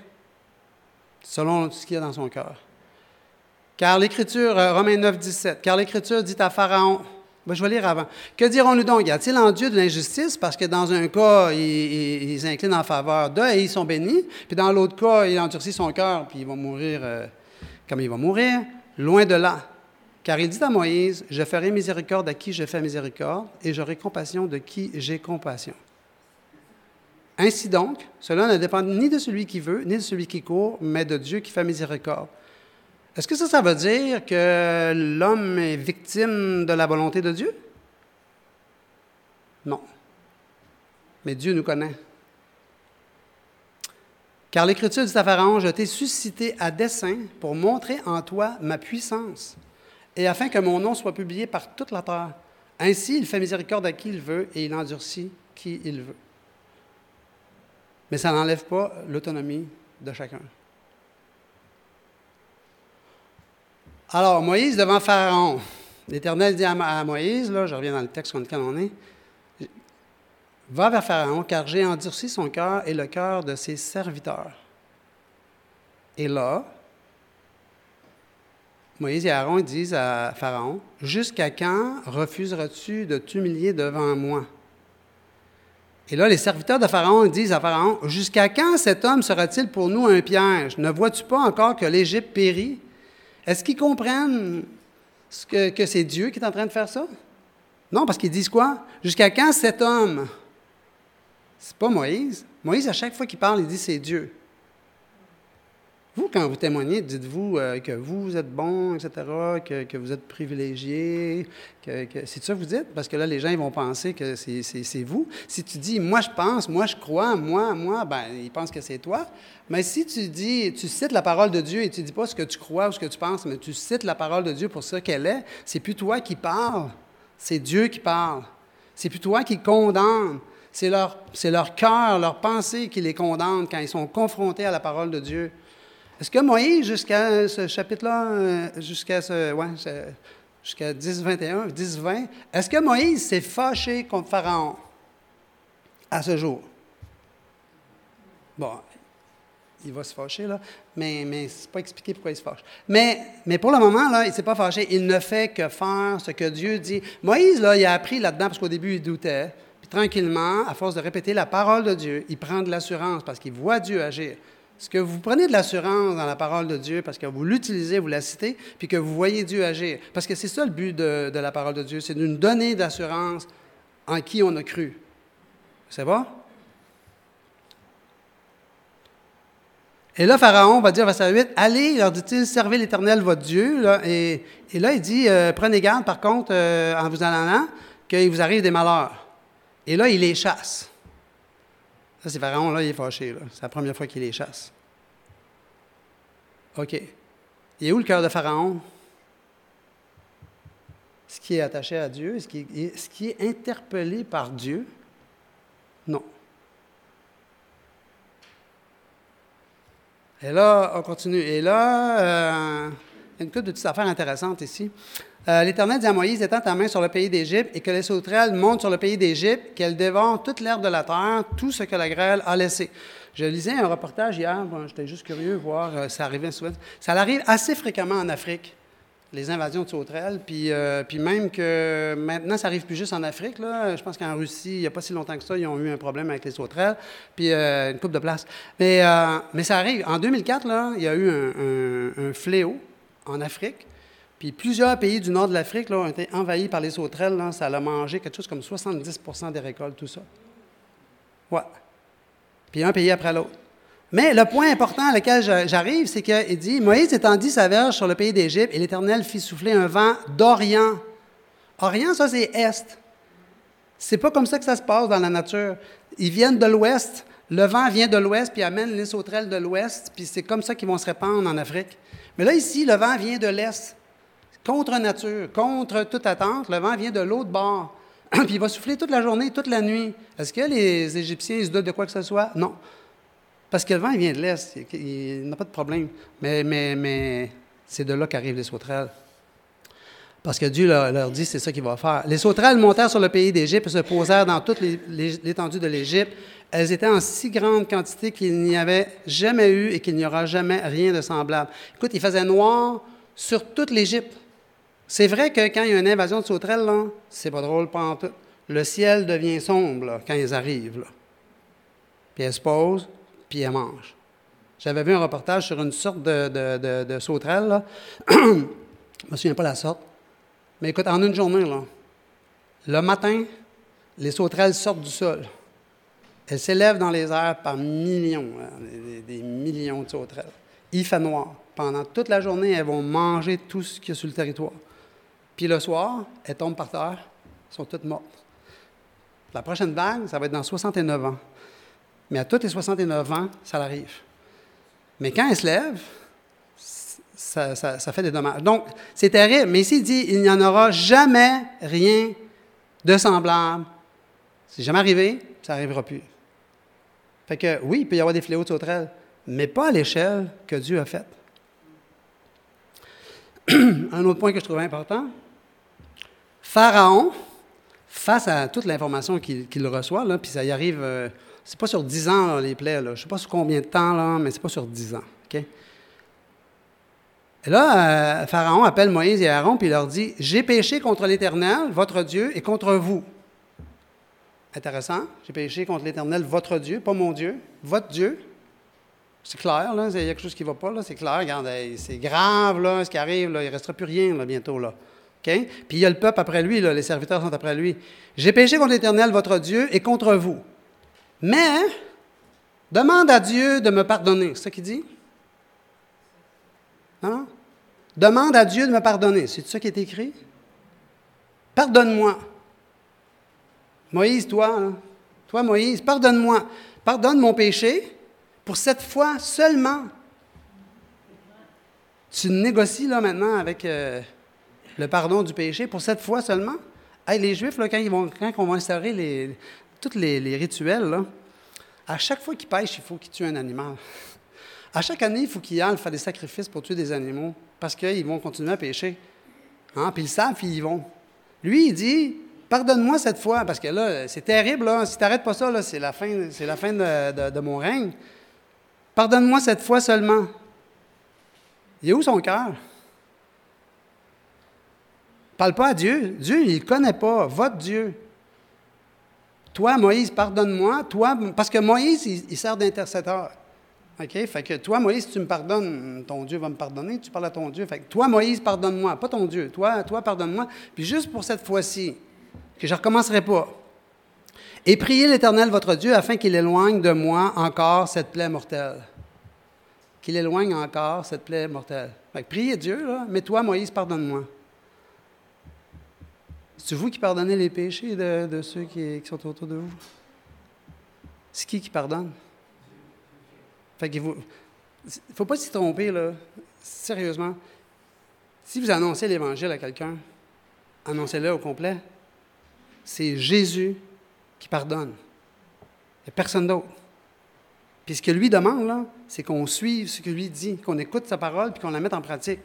Selon ce qu'il y a dans son cœur. Car l'Écriture, euh, Romains 9, 17, car l'Écriture dit à Pharaon, ben, je vais lire avant. Que dirons-nous donc? Y a-t-il en Dieu de l'injustice? Parce que dans un cas, ils s'inclinent en faveur d'eux et ils sont bénis. Puis dans l'autre cas, il endurcit son cœur, puis ils vont mourir euh, comme ils vont mourir. Loin de là. Car il dit à Moïse, je ferai miséricorde à qui je fais miséricorde, et j'aurai compassion de qui j'ai compassion. Ainsi donc, cela ne dépend ni de celui qui veut, ni de celui qui court, mais de Dieu qui fait miséricorde. Est-ce que ça, ça veut dire que l'homme est victime de la volonté de Dieu? Non. Mais Dieu nous connaît. Car l'Écriture dit à Pharaon, je t'ai suscité à dessein pour montrer en toi ma puissance, et afin que mon nom soit publié par toute la terre. Ainsi, il fait miséricorde à qui il veut, et il endurcit qui il veut. Mais ça n'enlève pas l'autonomie de chacun. Alors, Moïse devant Pharaon. L'Éternel dit à Moïse, là, je reviens dans le texte sur lequel on est, Va vers Pharaon, car j'ai endurci son cœur et le cœur de ses serviteurs. Et là, Moïse et Aaron disent à Pharaon, Jusqu'à quand refuseras-tu de t'humilier devant moi? Et là, les serviteurs de Pharaon disent à Pharaon, Jusqu'à quand cet homme sera-t-il pour nous un piège? Ne vois-tu pas encore que l'Égypte périt? Est-ce qu'ils comprennent que, c'est Dieu qui est en train de faire ça? Non, parce qu'ils disent quoi? Jusqu'à quand cet homme? C'est pas Moïse. Moïse, à chaque fois qu'il parle, il dit c'est Dieu. Vous, quand vous témoignez, dites-vous euh, que vous êtes bon, etc., que, vous êtes privilégié. Que, c'est ça que vous dites? Parce que là, les gens ils vont penser que c'est, vous. Si tu dis, moi je pense, moi je crois, moi, moi, ben, ils pensent que c'est toi. Mais si tu dis, tu cites la parole de Dieu et tu ne dis pas ce que tu crois ou ce que tu penses, mais tu cites la parole de Dieu pour ce qu'elle est, c'est plus toi qui parles, c'est Dieu qui parle. C'est plus toi qui condamne. C'est leur, c'est leur cœur, leur pensée qui les condamne quand ils sont confrontés à la parole de Dieu. Est-ce que Moïse, jusqu'à ce chapitre-là, euh, jusqu'à ce, ouais, jusqu'à 10, 21, 10, 20, est-ce que Moïse s'est fâché contre Pharaon à ce jour? Bon, il va se fâcher, là, mais, mais ce n'est pas expliqué pourquoi il se fâche. Mais, mais pour le moment, là, il ne s'est pas fâché. Il ne fait que faire ce que Dieu dit. Moïse, là, il a appris là-dedans parce qu'au début, il doutait. Puis tranquillement, à force de répéter la parole de Dieu, il prend de l'assurance parce qu'il voit Dieu agir. Est-ce que vous prenez de l'assurance dans la parole de Dieu parce que vous l'utilisez, vous la citez, puis que vous voyez Dieu agir? Parce que c'est ça le but de, la parole de Dieu, c'est de nous donner d'assurance en qui on a cru. C'est bon? Et là, Pharaon va dire, verset 8, Allez, leur dit-il, servez l'Éternel, votre Dieu. et, là, il dit, euh, prenez garde, par contre, euh, en vous en allant, qu'il vous arrive des malheurs. Et là, il les chasse. Ça, c'est Pharaon, là, il est fâché. C'est la première fois qu'il les chasse. OK. Et où le cœur de Pharaon? Ce qui est attaché à Dieu, ce qui est, est interpellé par Dieu? Non. Et là, on continue. Et là, euh, une couple de petites affaires ici. Euh, L'Éternel dit à Moïse, étends ta main sur le pays d'Égypte et que les sauterelles montent sur le pays d'Égypte, qu'elles dévorent toute l'herbe de la terre, tout ce que la grêle a laissé. Je lisais un reportage hier, j'étais juste curieux de voir, euh, ça arrivait souvent. Ça arrive assez fréquemment en Afrique, les invasions de sauterelles, puis, euh, même que maintenant, ça arrive plus juste en Afrique. Je pense qu'en Russie, il n'y a pas si longtemps que ça, ils ont eu un problème avec les sauterelles, puis une coupe de place. Mais, ça arrive. En 2004, là, il y a eu un fléau en Afrique puis plusieurs pays du nord de l'Afrique ont été envahis par les sauterelles. Ça a mangé quelque chose comme 70% des récoltes, tout ça. Ouais. Puis un pays après l'autre. Mais le point important à lequel j'arrive, c'est qu'il dit Moïse étendit sa verge sur le pays d'Égypte et l'Éternel fit souffler un vent d'Orient. Orient, ça, c'est Est. C'est pas comme ça que ça se passe dans la nature. Ils viennent de l'Ouest. Le vent vient de l'Ouest, puis amène les sauterelles de l'Ouest, puis c'est comme ça qu'ils vont se répandre en Afrique. Mais là, ici, le vent vient de l'Est contre nature, contre toute attente, le vent vient de l'autre bord. [CLEARS THROAT] Puis il va souffler toute la journée, toute la nuit. Est-ce que les Égyptiens se doutent de quoi que ce soit? Non. Parce que le vent, il vient de l'Est. Il, n'a pas de problème. Mais, mais, mais c'est de là qu'arrivent les sauterelles. Parce que Dieu leur, dit, c'est ça qu'il va faire. Les sauterelles montèrent sur le pays d'Égypte et se posèrent dans toute l'étendue de l'Égypte. Elles étaient en si grande quantité qu'il n'y avait jamais eu et qu'il n'y aura jamais rien de semblable. Écoute, il faisait noir sur toute l'Égypte. C'est vrai que quand il y a une invasion de sauterelles, c'est pas drôle, pas tout. Le ciel devient sombre quand ils arrivent. Puis elles se posent, puis elles mangent. J'avais vu un reportage sur une sorte de, sauterelle. [CLEARS THROAT] Je ne me souviens pas la sorte. Mais écoute, en une journée, là, le matin, les sauterelles sortent du sol. Elles s'élèvent dans les airs par millions, hein, des, des millions de sauterelles. Il fait noir. Pendant toute la journée, elles vont manger tout ce qu'il y a sur le territoire. Puis le soir, elles tombent par terre, elles sont toutes mortes. La prochaine vague, ça va être dans 69 ans. Mais à tous les 69 ans, ça arrive. Mais quand elles se lèvent, ça, fait des dommages. Donc, c'est terrible. Mais ici, il dit, il n'y en aura jamais rien de semblable. C'est jamais arrivé, ça n'arrivera plus. Fait que, oui, il peut y avoir des fléaux de sauterelles, mais pas à l'échelle que Dieu a faite. [CLEARS THROAT] Un autre point que je trouvais important, Pharaon, face à toute l'information qu'il reçoit, puis ça y arrive, euh, c'est pas sur dix ans les plaies, là, je sais pas sur combien de temps, là, mais c'est pas sur dix ans. Et là, euh, Pharaon appelle Moïse et Aaron, puis il leur dit J'ai péché contre l'Éternel, votre Dieu, et contre vous. Intéressant. J'ai péché contre l'Éternel, votre Dieu, pas mon Dieu, votre Dieu. C'est clair, là, il y a quelque chose qui ne va pas, là, c'est clair, regarde, c'est grave, là, ce qui arrive, là, il ne restera plus rien, là, bientôt. Puis il y a le peuple après lui, les serviteurs sont après lui. J'ai péché contre l'Éternel, votre Dieu, et contre vous. Mais, demande à Dieu de me pardonner. C'est ça qu'il dit? Hein? Demande à Dieu de me pardonner. C'est ça qui est écrit? Pardonne-moi. Moïse, toi, hein? toi, Moïse, pardonne-moi. Pardonne mon péché pour cette fois seulement. Tu négocies là maintenant avec. Euh, le pardon du péché pour cette fois seulement. les Juifs, là, quand, ils vont, quand on va instaurer tous les, rituels, à chaque fois qu'ils pêchent, il faut qu'ils tuent un animal. À chaque année, il faut qu'ils aillent faire des sacrifices pour tuer des animaux parce qu'ils vont continuer à pécher. Hein? Puis ils savent, puis ils vont. Lui, il dit Pardonne-moi cette fois, parce que là, c'est terrible. Si tu n'arrêtes pas ça, c'est la fin, c'est la fin de, de mon règne. Pardonne-moi cette fois seulement. Il est où son cœur? Parle pas à Dieu. Dieu, il ne connaît pas. Votre Dieu. Toi, Moïse, pardonne-moi. Toi, parce que Moïse, il, sert d'intercesseur. OK? Fait que toi, Moïse, tu me pardonnes, ton Dieu va me pardonner. Tu parles à ton Dieu. Fait toi, Moïse, pardonne-moi. Pas ton Dieu. Toi, toi, pardonne-moi. Puis juste pour cette fois-ci, que je ne recommencerai pas. Et priez l'Éternel, votre Dieu, afin qu'il éloigne de moi encore cette plaie mortelle. Qu'il éloigne encore cette plaie mortelle. Fait que priez Dieu, mais toi, Moïse, pardonne-moi. C'est vous qui pardonnez les péchés de, ceux qui, sont autour de vous? C'est qui qui pardonne? Fait il ne faut pas s'y tromper, là. Sérieusement. Si vous annoncez l'Évangile à quelqu'un, annoncez-le au complet. C'est Jésus qui pardonne. Il n'y a personne d'autre. Puis ce que lui demande, c'est qu'on suive ce que lui dit, qu'on écoute sa parole, puis qu'on la mette en pratique.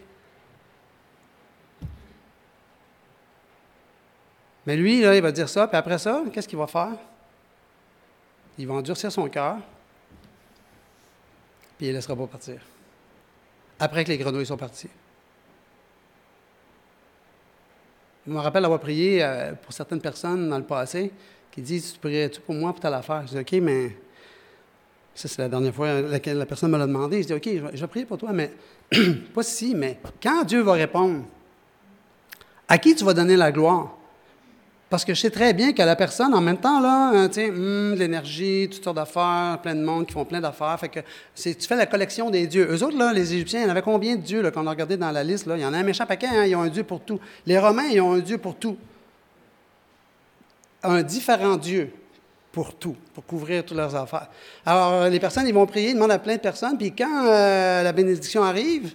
Mais lui, là, il va dire ça, puis après ça, qu'est-ce qu'il va faire? Il va endurcir son cœur, puis il ne laissera pas partir. Après que les grenouilles sont parties. Je me rappelle avoir prié euh, pour certaines personnes dans le passé qui disent Tu prierais-tu pour moi pour telle affaire? Je dis OK, mais ça, c'est la dernière fois laquelle la personne me l'a demandé. Je dis OK, je vais, prier pour toi, mais [CLEARS THROAT] pas si, mais quand Dieu va répondre, à qui tu vas donner la gloire? Parce que je sais très bien que la personne, en même temps, là, euh, sais, hmm, l'énergie, toutes sortes d'affaires, plein de monde qui font plein d'affaires. Fait que tu fais la collection des dieux. Eux autres, là, les Égyptiens, il y en avait combien de dieux, qu'on a regardé dans la liste, là? Il y en a un méchant paquet, hein, ils ont un dieu pour tout. Les Romains, ils ont un dieu pour tout. Un différent dieu pour tout, pour couvrir toutes leurs affaires. Alors, euh, les personnes, ils vont prier, ils demandent à plein de personnes, puis quand euh, la bénédiction arrive,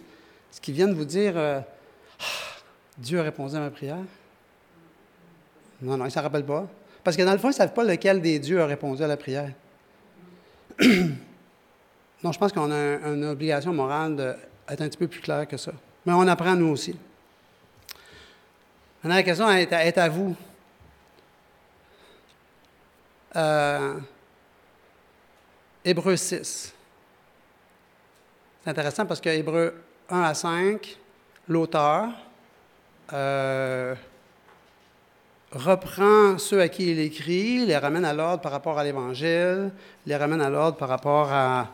ce qu'ils viennent vous dire, ah, Dieu a répondu à ma prière. Non, non, ils ne s'en rappellent pas. Parce que dans le fond, ils ne savent pas lequel des dieux a répondu à la prière. [CLEARS THROAT] non, je pense qu'on a une obligation morale d'être un petit peu plus clair que ça. Mais on apprend nous aussi. Maintenant, la question est à, vous. Euh, Hébreu 6. C'est intéressant parce que Hébreu 1 à 5, l'auteur, euh, reprend ceux à qui il écrit, les ramène à l'ordre par rapport à l'Évangile, les ramène à l'ordre par rapport à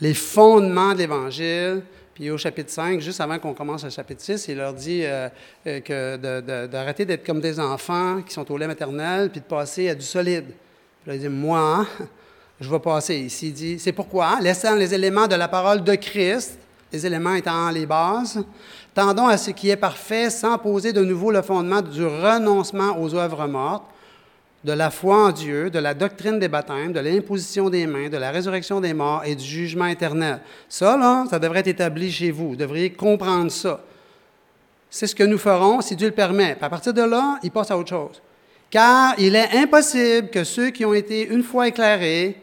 les fondements de l'Évangile. Puis au chapitre 5, juste avant qu'on commence le chapitre 6, il leur dit euh, euh, que d'arrêter d'être comme des enfants qui sont au lait maternel, puis de passer à du solide. Puis là, il dit, moi, je vais passer ici. Il dit, c'est pourquoi, laissant les éléments de la parole de Christ, les éléments étant les bases, Tendons à ce qui est parfait sans poser de nouveau le fondement du renoncement aux œuvres mortes, de la foi en Dieu, de la doctrine des baptêmes, de l'imposition des mains, de la résurrection des morts et du jugement éternel. Ça, là, ça devrait être établi chez vous. Vous devriez comprendre ça. C'est ce que nous ferons si Dieu le permet. à partir de là, il passe à autre chose. Car il est impossible que ceux qui ont été une fois éclairés,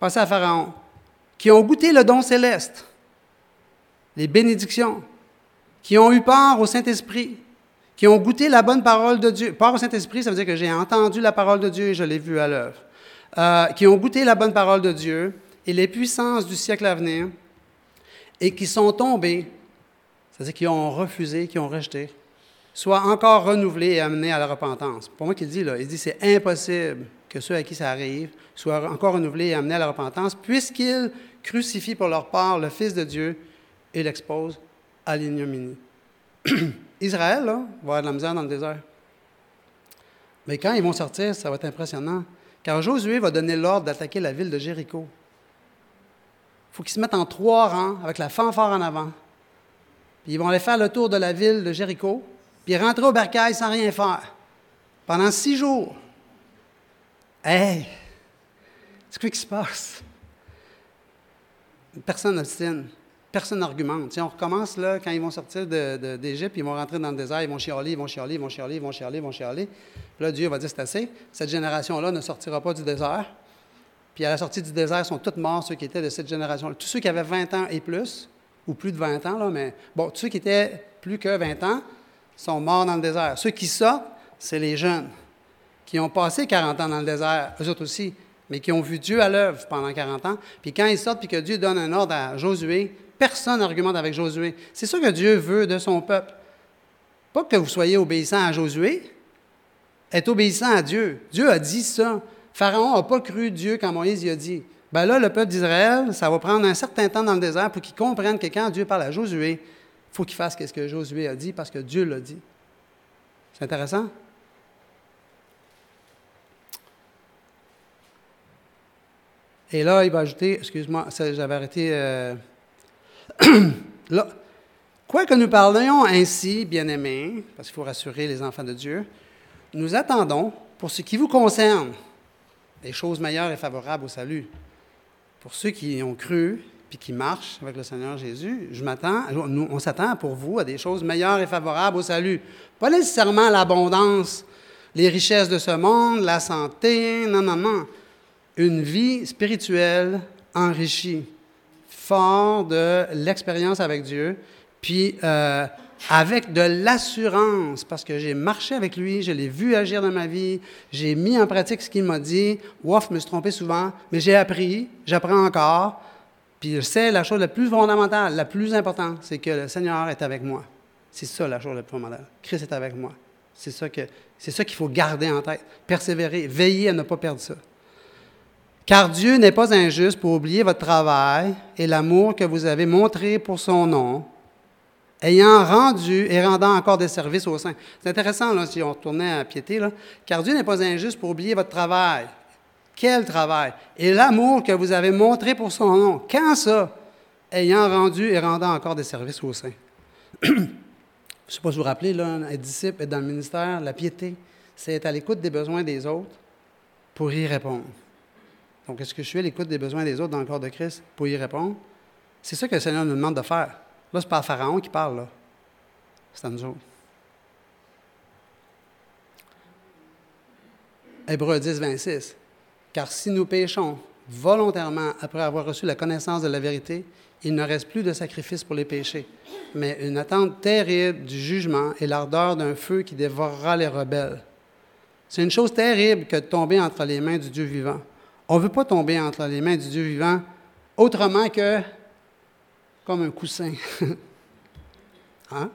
passent à Pharaon, qui ont goûté le don céleste, les bénédictions, qui ont eu part au Saint-Esprit, qui ont goûté la bonne parole de Dieu. Part au Saint-Esprit, ça veut dire que j'ai entendu la parole de Dieu et je l'ai vue à l'œuvre. Euh, qui ont goûté la bonne parole de Dieu et les puissances du siècle à venir et qui sont tombés, c'est-à-dire qui ont refusé, qui ont rejeté, soient encore renouvelés et amenés à la repentance. Pour moi qu'il dit là, il dit c'est impossible que ceux à qui ça arrive soient encore renouvelés et amenés à la repentance, puisqu'ils crucifient pour leur part le Fils de Dieu et l'exposent à l'ignominie. [CLEARS THROAT] Israël, là, va avoir de la misère dans le désert. Mais quand ils vont sortir, ça va être impressionnant. Car Josué va donner l'ordre d'attaquer la ville de Jéricho. Il faut qu'ils se mettent en trois rangs, avec la fanfare en avant. Puis ils vont aller faire le tour de la ville de Jéricho, puis rentrer au bercail sans rien faire. Pendant six jours. Hey! C'est quoi qui se passe? Personne n'obstine personne n'argumente. on recommence là, quand ils vont sortir d'Égypte, ils vont rentrer dans le désert, ils vont chialer, ils vont chialer, ils vont chialer, ils vont chialer, ils vont chialer. Puis là, Dieu va dire c'est assez. Cette génération-là ne sortira pas du désert. Puis à la sortie du désert, sont tous morts ceux qui étaient de cette génération. Tous ceux qui avaient 20 ans et plus, ou plus de 20 ans, là, mais bon, tous ceux qui étaient plus que 20 ans sont morts dans le désert. Ceux qui sortent, c'est les jeunes qui ont passé 40 ans dans le désert, eux autres aussi, mais qui ont vu Dieu à l'œuvre pendant 40 ans. Puis quand ils sortent, puis que Dieu donne un ordre à Josué, Personne n'argumente avec Josué. C'est ça que Dieu veut de son peuple. Pas que vous soyez obéissant à Josué, être obéissant à Dieu. Dieu a dit ça. Pharaon n'a pas cru Dieu quand Moïse y a dit. Ben là, le peuple d'Israël, ça va prendre un certain temps dans le désert pour qu'ils comprennent que quand Dieu parle à Josué, il faut qu'il fasse ce que Josué a dit parce que Dieu l'a dit. C'est intéressant? Et là, il va ajouter, excuse-moi, j'avais arrêté. Euh, [COUGHS] quoi que nous parlions ainsi, bien-aimés, parce qu'il faut rassurer les enfants de Dieu, nous attendons, pour ce qui vous concerne, des choses meilleures et favorables au salut. Pour ceux qui ont cru puis qui marchent avec le Seigneur Jésus, je m'attends, on s'attend pour vous à des choses meilleures et favorables au salut. Pas nécessairement l'abondance, les richesses de ce monde, la santé, non, non, non. Une vie spirituelle enrichi, de l'expérience avec Dieu, puis euh, avec de l'assurance, parce que j'ai marché avec lui, je l'ai vu agir dans ma vie, j'ai mis en pratique ce qu'il m'a dit. Ouf, je me suis trompé souvent, mais j'ai appris, j'apprends encore. Puis je sais, la chose la plus fondamentale, la plus importante, c'est que le Seigneur est avec moi. C'est ça la chose la plus fondamentale. Christ est avec moi. C'est ça que c'est ça qu'il faut garder en tête. Persévérer, veiller à ne pas perdre ça. Car Dieu n'est pas injuste pour oublier votre travail et l'amour que vous avez montré pour son nom ayant rendu et rendant encore des services au sein. C'est intéressant, là, si on retournait à piété, car Dieu n'est pas injuste pour oublier votre travail. Quel travail? Et l'amour que vous avez montré pour son nom. Quand ça? Ayant rendu et rendant encore des services au sein. [CLEARS THROAT] Je ne sais pas si vous vous rappelez, là, disciple, être dans le ministère, la piété, c'est être à l'écoute des besoins des autres pour y répondre. Donc, est-ce que je suis à l'écoute des besoins des autres dans le corps de Christ pour y répondre? C'est ça que le Seigneur nous demande de faire. Là, c'est pas Pharaon qui parle, là. C'est à nous autres. Hébreu 10, 26. Car si nous péchons volontairement après avoir reçu la connaissance de la vérité, il ne reste plus de sacrifice pour les péchés, mais une attente terrible du jugement et l'ardeur d'un feu qui dévorera les rebelles. C'est une chose terrible que de tomber entre les mains du Dieu vivant. On ne veut pas tomber entre les mains du Dieu vivant autrement que comme un coussin. [LAUGHS] hein?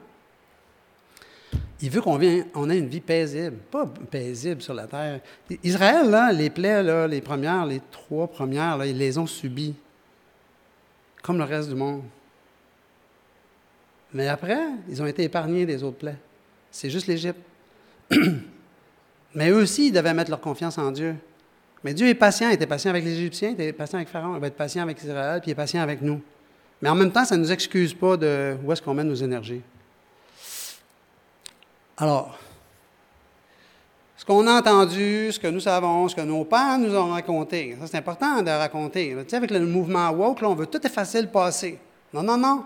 Il veut qu'on on ait une vie paisible, pas paisible sur la terre. Israël, les plaies, là, les premières, les trois premières, ils les ont subies, comme le reste du monde. Mais après, ils ont été épargnés des autres plaies. C'est juste l'Égypte. [CLEARS THROAT] Mais eux aussi, ils devaient mettre leur confiance en Dieu. Mais Dieu est patient. Il était patient avec les Égyptiens, il était patient avec Pharaon, il va être patient avec Israël, puis il est patient avec nous. Mais en même temps, ça ne nous excuse pas de où est-ce qu'on met nos énergies. Alors, ce qu'on a entendu, ce que nous savons, ce que nos pères nous ont raconté, ça c'est important de raconter. Tu sais, avec le mouvement woke, là, on veut tout effacer le passé. Non, non, non.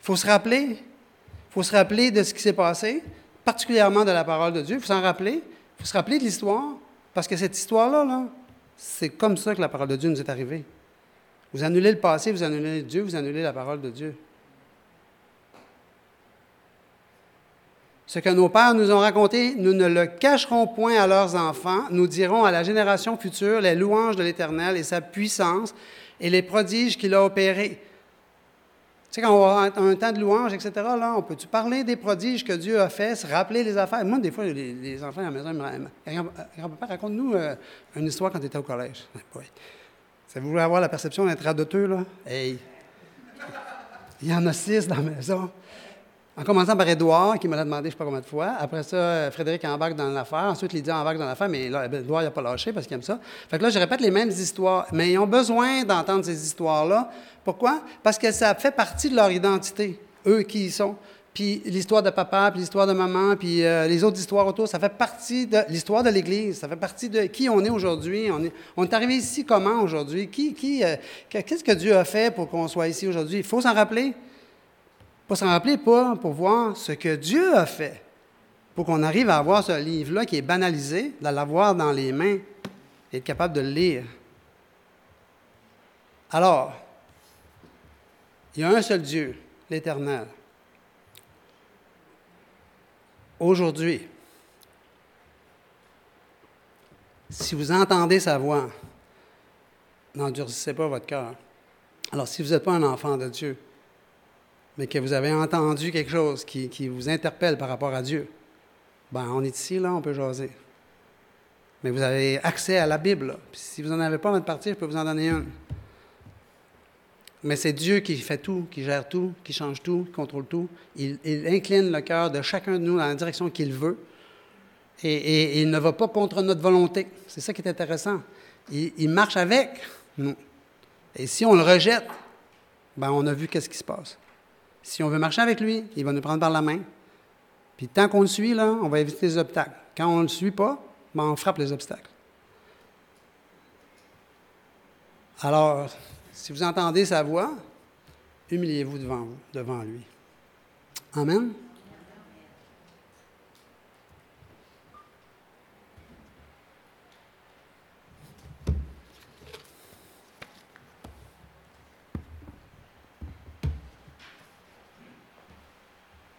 Il faut se rappeler. Il faut se rappeler de ce qui s'est passé, particulièrement de la parole de Dieu. Il faut s'en rappeler. Il faut se rappeler de l'histoire, parce que cette histoire-là, là, c'est comme ça que la parole de Dieu nous est arrivée. Vous annulez le passé, vous annulez Dieu, vous annulez la parole de Dieu. Ce que nos pères nous ont raconté, nous ne le cacherons point à leurs enfants. Nous dirons à la génération future les louanges de l'Éternel et sa puissance et les prodiges qu'il a opérés. Sais, quand on a un temps de louange, etc., là, on peut-tu parler des prodiges que Dieu a fait, se rappeler les affaires? Moi, des fois, les, enfants à la maison, ils me Grand-papa, raconte-nous euh, une histoire quand tu étais au collège. Ça vous voulez avoir la perception d'être radoteux, là? Hey! Il y en a six dans la maison. En commençant par Édouard, qui me l'a demandé je ne sais pas combien de fois. Après ça, Frédéric embarque dans l'affaire. Ensuite, Lydia embarque dans l'affaire, mais là, Édouard n'a pas lâché parce qu'il aime ça. Fait que là, je répète les mêmes histoires. Mais ils ont besoin d'entendre ces histoires-là. Pourquoi? Parce que ça fait partie de leur identité, eux qui y sont puis l'histoire de papa, puis l'histoire de maman, puis euh, les autres histoires autour, ça fait partie de l'histoire de l'Église, ça fait partie de qui on est aujourd'hui. On est, on est arrivé ici comment aujourd'hui? Qui, qui, euh, qu'est-ce que Dieu a fait pour qu'on soit ici aujourd'hui? Il faut s'en rappeler. Pas s'en rappeler, pas pour voir ce que Dieu a fait, pour qu'on arrive à avoir ce livre-là qui est banalisé, de l'avoir dans les mains et être capable de le lire. Alors, il y a un seul Dieu, l'Éternel aujourd'hui, si vous entendez sa voix, n'endurcissez pas votre cœur. Alors, si vous n'êtes pas un enfant de Dieu, mais que vous avez entendu quelque chose qui, vous interpelle par rapport à Dieu, ben on est ici, là, on peut jaser. Mais vous avez accès à la Bible. si vous n'en avez pas votre partie, je peux vous en donner une. Mais c'est Dieu qui fait tout, qui gère tout, qui change tout, qui contrôle tout. Il, incline le cœur de chacun de nous dans la direction qu'il veut. Et, il ne va pas contre notre volonté. C'est ça qui est intéressant. Il, marche avec nous. Et si on le rejette, ben on a vu qu'est-ce qui se passe. Si on veut marcher avec lui, il va nous prendre par la main. Puis tant qu'on le suit, là, on va éviter les obstacles. Quand on ne le suit pas, ben on frappe les obstacles. Alors, si vous entendez sa voix, humiliez-vous devant, devant lui. Amen.